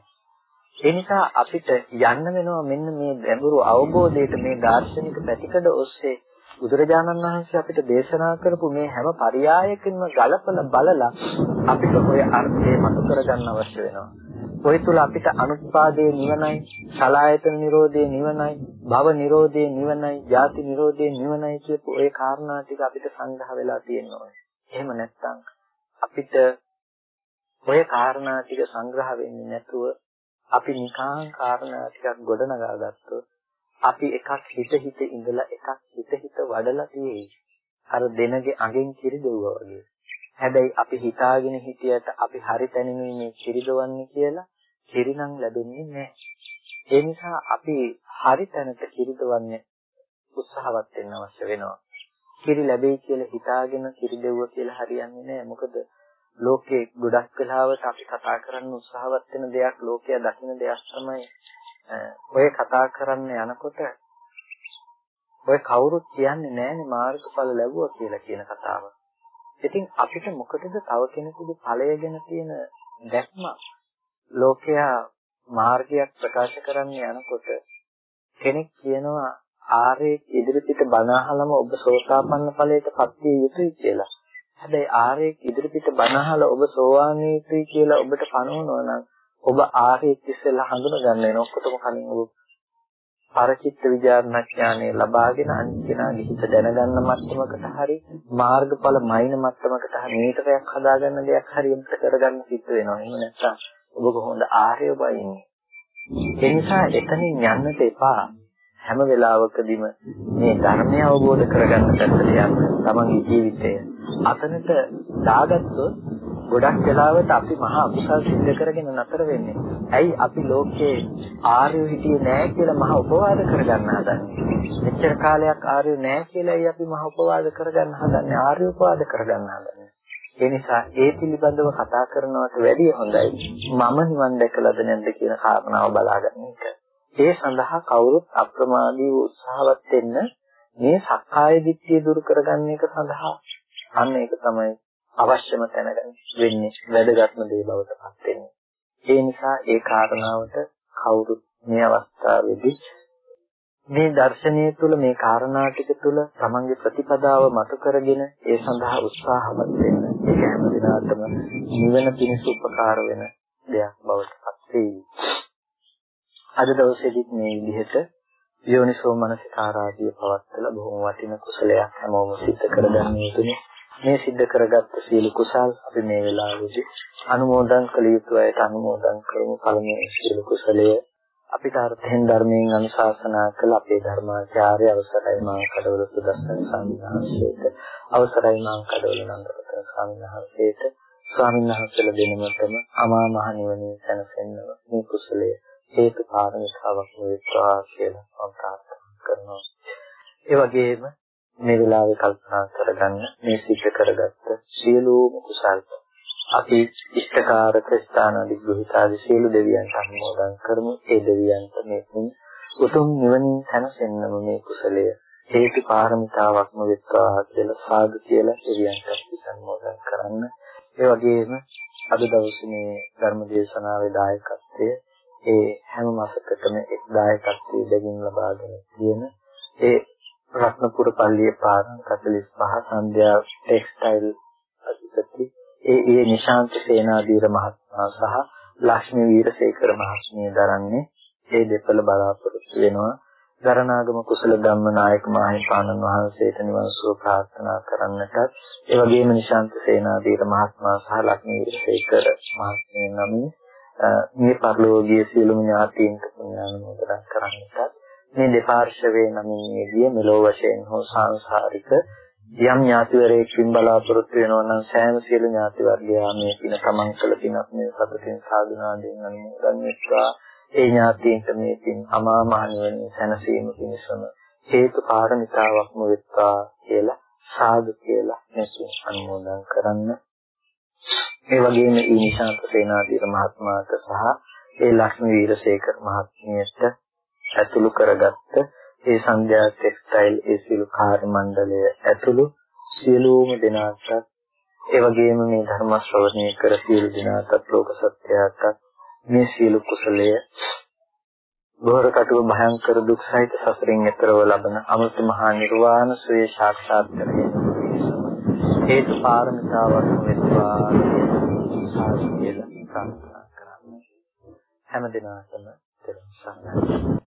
A: ඒ නිසා අපිට යන්න වෙනවා මෙන්න මේ ගැඹුරු අවබෝධයට මේ දාර්ශනික පැතිකඩ ඔස්සේ බුදුරජාණන් වහන්සේ අපිට දේශනා කරපු මේ හැම පරයයකින්ම ගලපලා බලලා අපිට ඔය අර්ථය මතු කරගන්න අවශ්‍ය වෙනවා. ඔය තුල අපිට අනුත්පාදයේ නිවනයි, සලායතන නිරෝධයේ නිවනයි, භව නිරෝධයේ නිවනයි, ජාති නිරෝධයේ නිවනයි කියපු ওই කාරණා ටික අපිට සංග්‍රහ වෙලා තියෙනවා. එහෙම නැත්නම් අපිට ඔය කාරණා ටික සංග්‍රහ වෙන්නේ නැතුව අපි නිකාං කාරණා ටිකක් ගොඩනගා ගත්තොත් අපි එකක් හිත හිත ඉඳලා එකක් හිත හිත වඩලා තියෙයි. අර දෙනගේ අඟෙන් කිරි දෙවුවා වගේ. හැබැයි අපි හිතාගෙන හිටියට අපි හරි තැනින් මේ කිරිදවන්නේ කියලා කිරිනම් ලැබෙන්නේ නැහැ. ඒ නිසා අපි හරි තැනට කිරිදවන්නේ උත්සාහවත් වෙන්න අවශ්‍ය වෙනවා. කිරි ලැබෙයි කියලා හිතාගෙන කිරි දෙවුවා කියලා හරියන්නේ නැහැ. මොකද ලෝකේ ගොඩක් වෙලාවට අපි කතා කරන්න උත්සාහවත් වෙන දෙයක් ලෝකයා දකින දෙයක් තමයි ඔය කතා කරන්න යනකොට ඔය කවුරුත් කියන්නේ නැහැනේ මාර්ගඵල ලැබුවා කියලා කියන කතාව. ඉතින් අපිට මොකටද තව කෙනෙකුගේ ඵලය ගැන තියෙන දැක්ම ලෝකයා මාර්ගයක් ප්‍රකාශ කරන්න යනකොට කෙනෙක් කියනවා ආර්යෙක් ඉදිරිපිට බණ අහලම ඔබ සෝතාපන්න ඵලයටපත් විය යුතුයි කියලා. හැබැයි ආර්යෙක් ඉදිරිපිට බණ අහලා ඔබ සෝවාන් වේතුයි කියලා ඔබට පනවනවා නම් ඔබ ආර්යෙක් ඉස්සෙල්ලා හඳුනගන්න වෙන ඔක්කොටම කලින් ඔබ පරචිත්ත විඥානඥානය ලබාගෙන අන්තිනාගේ හිත දැනගන්න මට්ටමකට හරි මාර්ගඵල මයින් මට්ටමකට හරි මේතරයක් හදාගන්න දෙයක් හරි අපිට කරගන්න සිද්ධ වෙනවා. එහෙම නැත්නම් ඔබ කොහොමද ආර්ය වයින්නේ? ඒ නිසා එතනින් යන්නට එපා. හැම වෙලාවකදීම මේ ධර්මය අවබෝධ කරගන්න පැත්තට යන්න තමන්ගේ ජීවිතය අතනට දාගත්තොත් ගොඩක් වෙලාවට අපි මහා අකුසල් සිද්ධ කරගෙන නතර වෙන්නේ. ඇයි අපි ලෝකේ ආර්යෝ හිටියේ නැහැ කියලා මහා උපවාද කරගන්න හදන්නේ. මෙච්චර කාලයක් ආර්යෝ නැහැ කියලායි අපි මහා උපවාද කරගන්න හදන්නේ. ආර්ය උපවාද කරගන්න හදන්නේ. ඒ නිසා ඒ පිළිබඳව කතා කරනවට වැඩිය හොඳයි මම නිවන් දැකලාද නැද්ද කියන කාරණාව බලාගන්න එක. ඒ සඳහා කවුරුත් අප්‍රමාදී උත්සාහවත් වෙන්න මේ සක්කාය දිට්ඨිය දුරු කරගන්න එක සඳහා අන්න ඒක තමයි අවශ්‍යම තැනගෙන වෙන්නේ වැදගත්ම දේ බවට පත් වෙන්නේ. ඒ නිසා ඒ කාරණාවට කවුරුත් මේ අවස්ථාවේදී මේ දර්ශනය තුළ මේ කාරණා ටික තුළ තමන්ගේ ප්‍රතිපදාව මතු කරගෙන ඒ සඳහා උත්සාහවත් වෙන්න. ඒක හැම දිනකටම නිවන පිණිස උපකාර වෙන දෙයක් බවට පත් වෙයි. අද දවසේදීත් මේ විදිහට යෝනිසෝ මනසිකාරාදී පවත්තලා බොහොම වටින කුසලයක් හැමෝම සිද්ධ කරගන්න. යුතුනේ. මේ සිද්ධ කරගත්ත සීල කුසල් අපි මේ වෙලාවේදී අනුමෝදන් කළ යුතු අයට අනුමෝදන් කරමු. පළමුව සීල කුසලය අපිට අර්ථයෙන් ධර්මයෙන් අනුශාසනා කළ අපේ ධර්මාචාර්ය අවසරයි මා කඩවල සුදස්සන ස්වාමීන් වහන්සේට අවසරයි මා කඩවල නන්දරතන ස්වාමීන් වහන්සේට ස්වාමීන් වහන්සේලා දෙනමතම අමා මහ නිවනින් සැනසෙන්නව මේ කුසලය හේතු කාරණාවක් වේවා කියලා මම ප්‍රාර්ථනා කරනවා. ඒ වගේම මේ වෙලාවේ කල්පනා කරගන්න මේ සිද්ධ කරගත්ත සියලුම කුසල් අපි ඉෂ්ඨකාරක ස්ථාන අධිග්‍රහිතාදී සියලු දෙවියන්ට අනුමෝදන් කරමු. ඒ දෙවියන්ට මේ උතුම් නිවනින් සැනසෙන්නම මේ කුසලය හේතු පාරමිතාවක්ම වෙත්වා කියලා සාදු කියලා දෙවියන්ට අනුමෝදන් කරන්න. ඒ වගේම අද දවසේ මේ ධර්ම දේශනාවේ දායකත්වය ඒ හැම මාසකටම එක් දායකත්වයේ දෙකින් ලබාගෙන තියෙන ඒ රත්නපුර පල්ලියේ පාරම් 45 සන්ධ්‍යා ටෙක්ස්ටයිල් අධිපති. ඒ ඒ නිශාන්ත සේනාධීර මහත්මයා සහ ලක්ෂ්මී වීරසේකර මහත්මිය දරන්නේ ඒ දෙපළ බලාපොරොත්තු වෙනවා. ගරණාගම කුසල ධම්මනායක මාහිමිපාණන් වහන්සේට නිවන් සුව ප්‍රාර්ථනා කරන්නටත් ඒ වගේම නිශාන්ත සේනාධීර මහත්මයා සහ ලක්ෂ්මී වීරසේකර මහත්මිය නමින් මේ පරිලෝකීය සියලුම ඥාතීන්ට පුණ්‍යානුමෝදනා කරන්නටත් මේ දෙපාර්ශවයේ නමින් යෙදිය මෙලෝ වශයෙන් හෝ සාංශාරික යම් ඥාතිවරයෙක්ින් බලාපොරොත්තු වෙනවා නම් සෑම සියලු ඥාති වර්ගයා මේ පින තමන් කළ පිනක් මේ සතුටින් සාධනාවෙන් අනුමෝදන් වෙත්වා. ඒ ඥාතීන්ට මේ පින් අමා මහ නිවන සැනසීම පිණිසම හේතු පාරමිතාවක්ම වෙත්වා කියලා සාදු කියලා මෙසින් අනුමෝදන් කරන්න. ඒ වගේම ඊනිශාන්ත සේනාධීර මහත්මයාට සහ ඒ ලක්ෂ්මී වීරසේකර මහත්මියට ඇතුළු කරගත්ත ඒ සංධ්‍යා ටෙක්ස්ටයිල් ඒ සියලු කාර්ය මණ්ඩලය ඇතුළු සියලුම දෙනාට ඒ වගේම මේ ධර්ම ශ්‍රවණය කර සියලු දෙනාට ලෝක සත්‍යයට මේ සියලු කුසලය බොහෝර කටුව භයංකර දුක් සහිත සසරින් එතරව ලබන අමෘත මහා නිර්වාණ සුවේ සාක්ෂාත් කර ගැනීම හේතු පාරමිතාවක් වෙත්වා. සාදු කියලා ප්‍රාර්ථනා කරන්නේ. හැම දිනකටම දෙවන සම්මානයි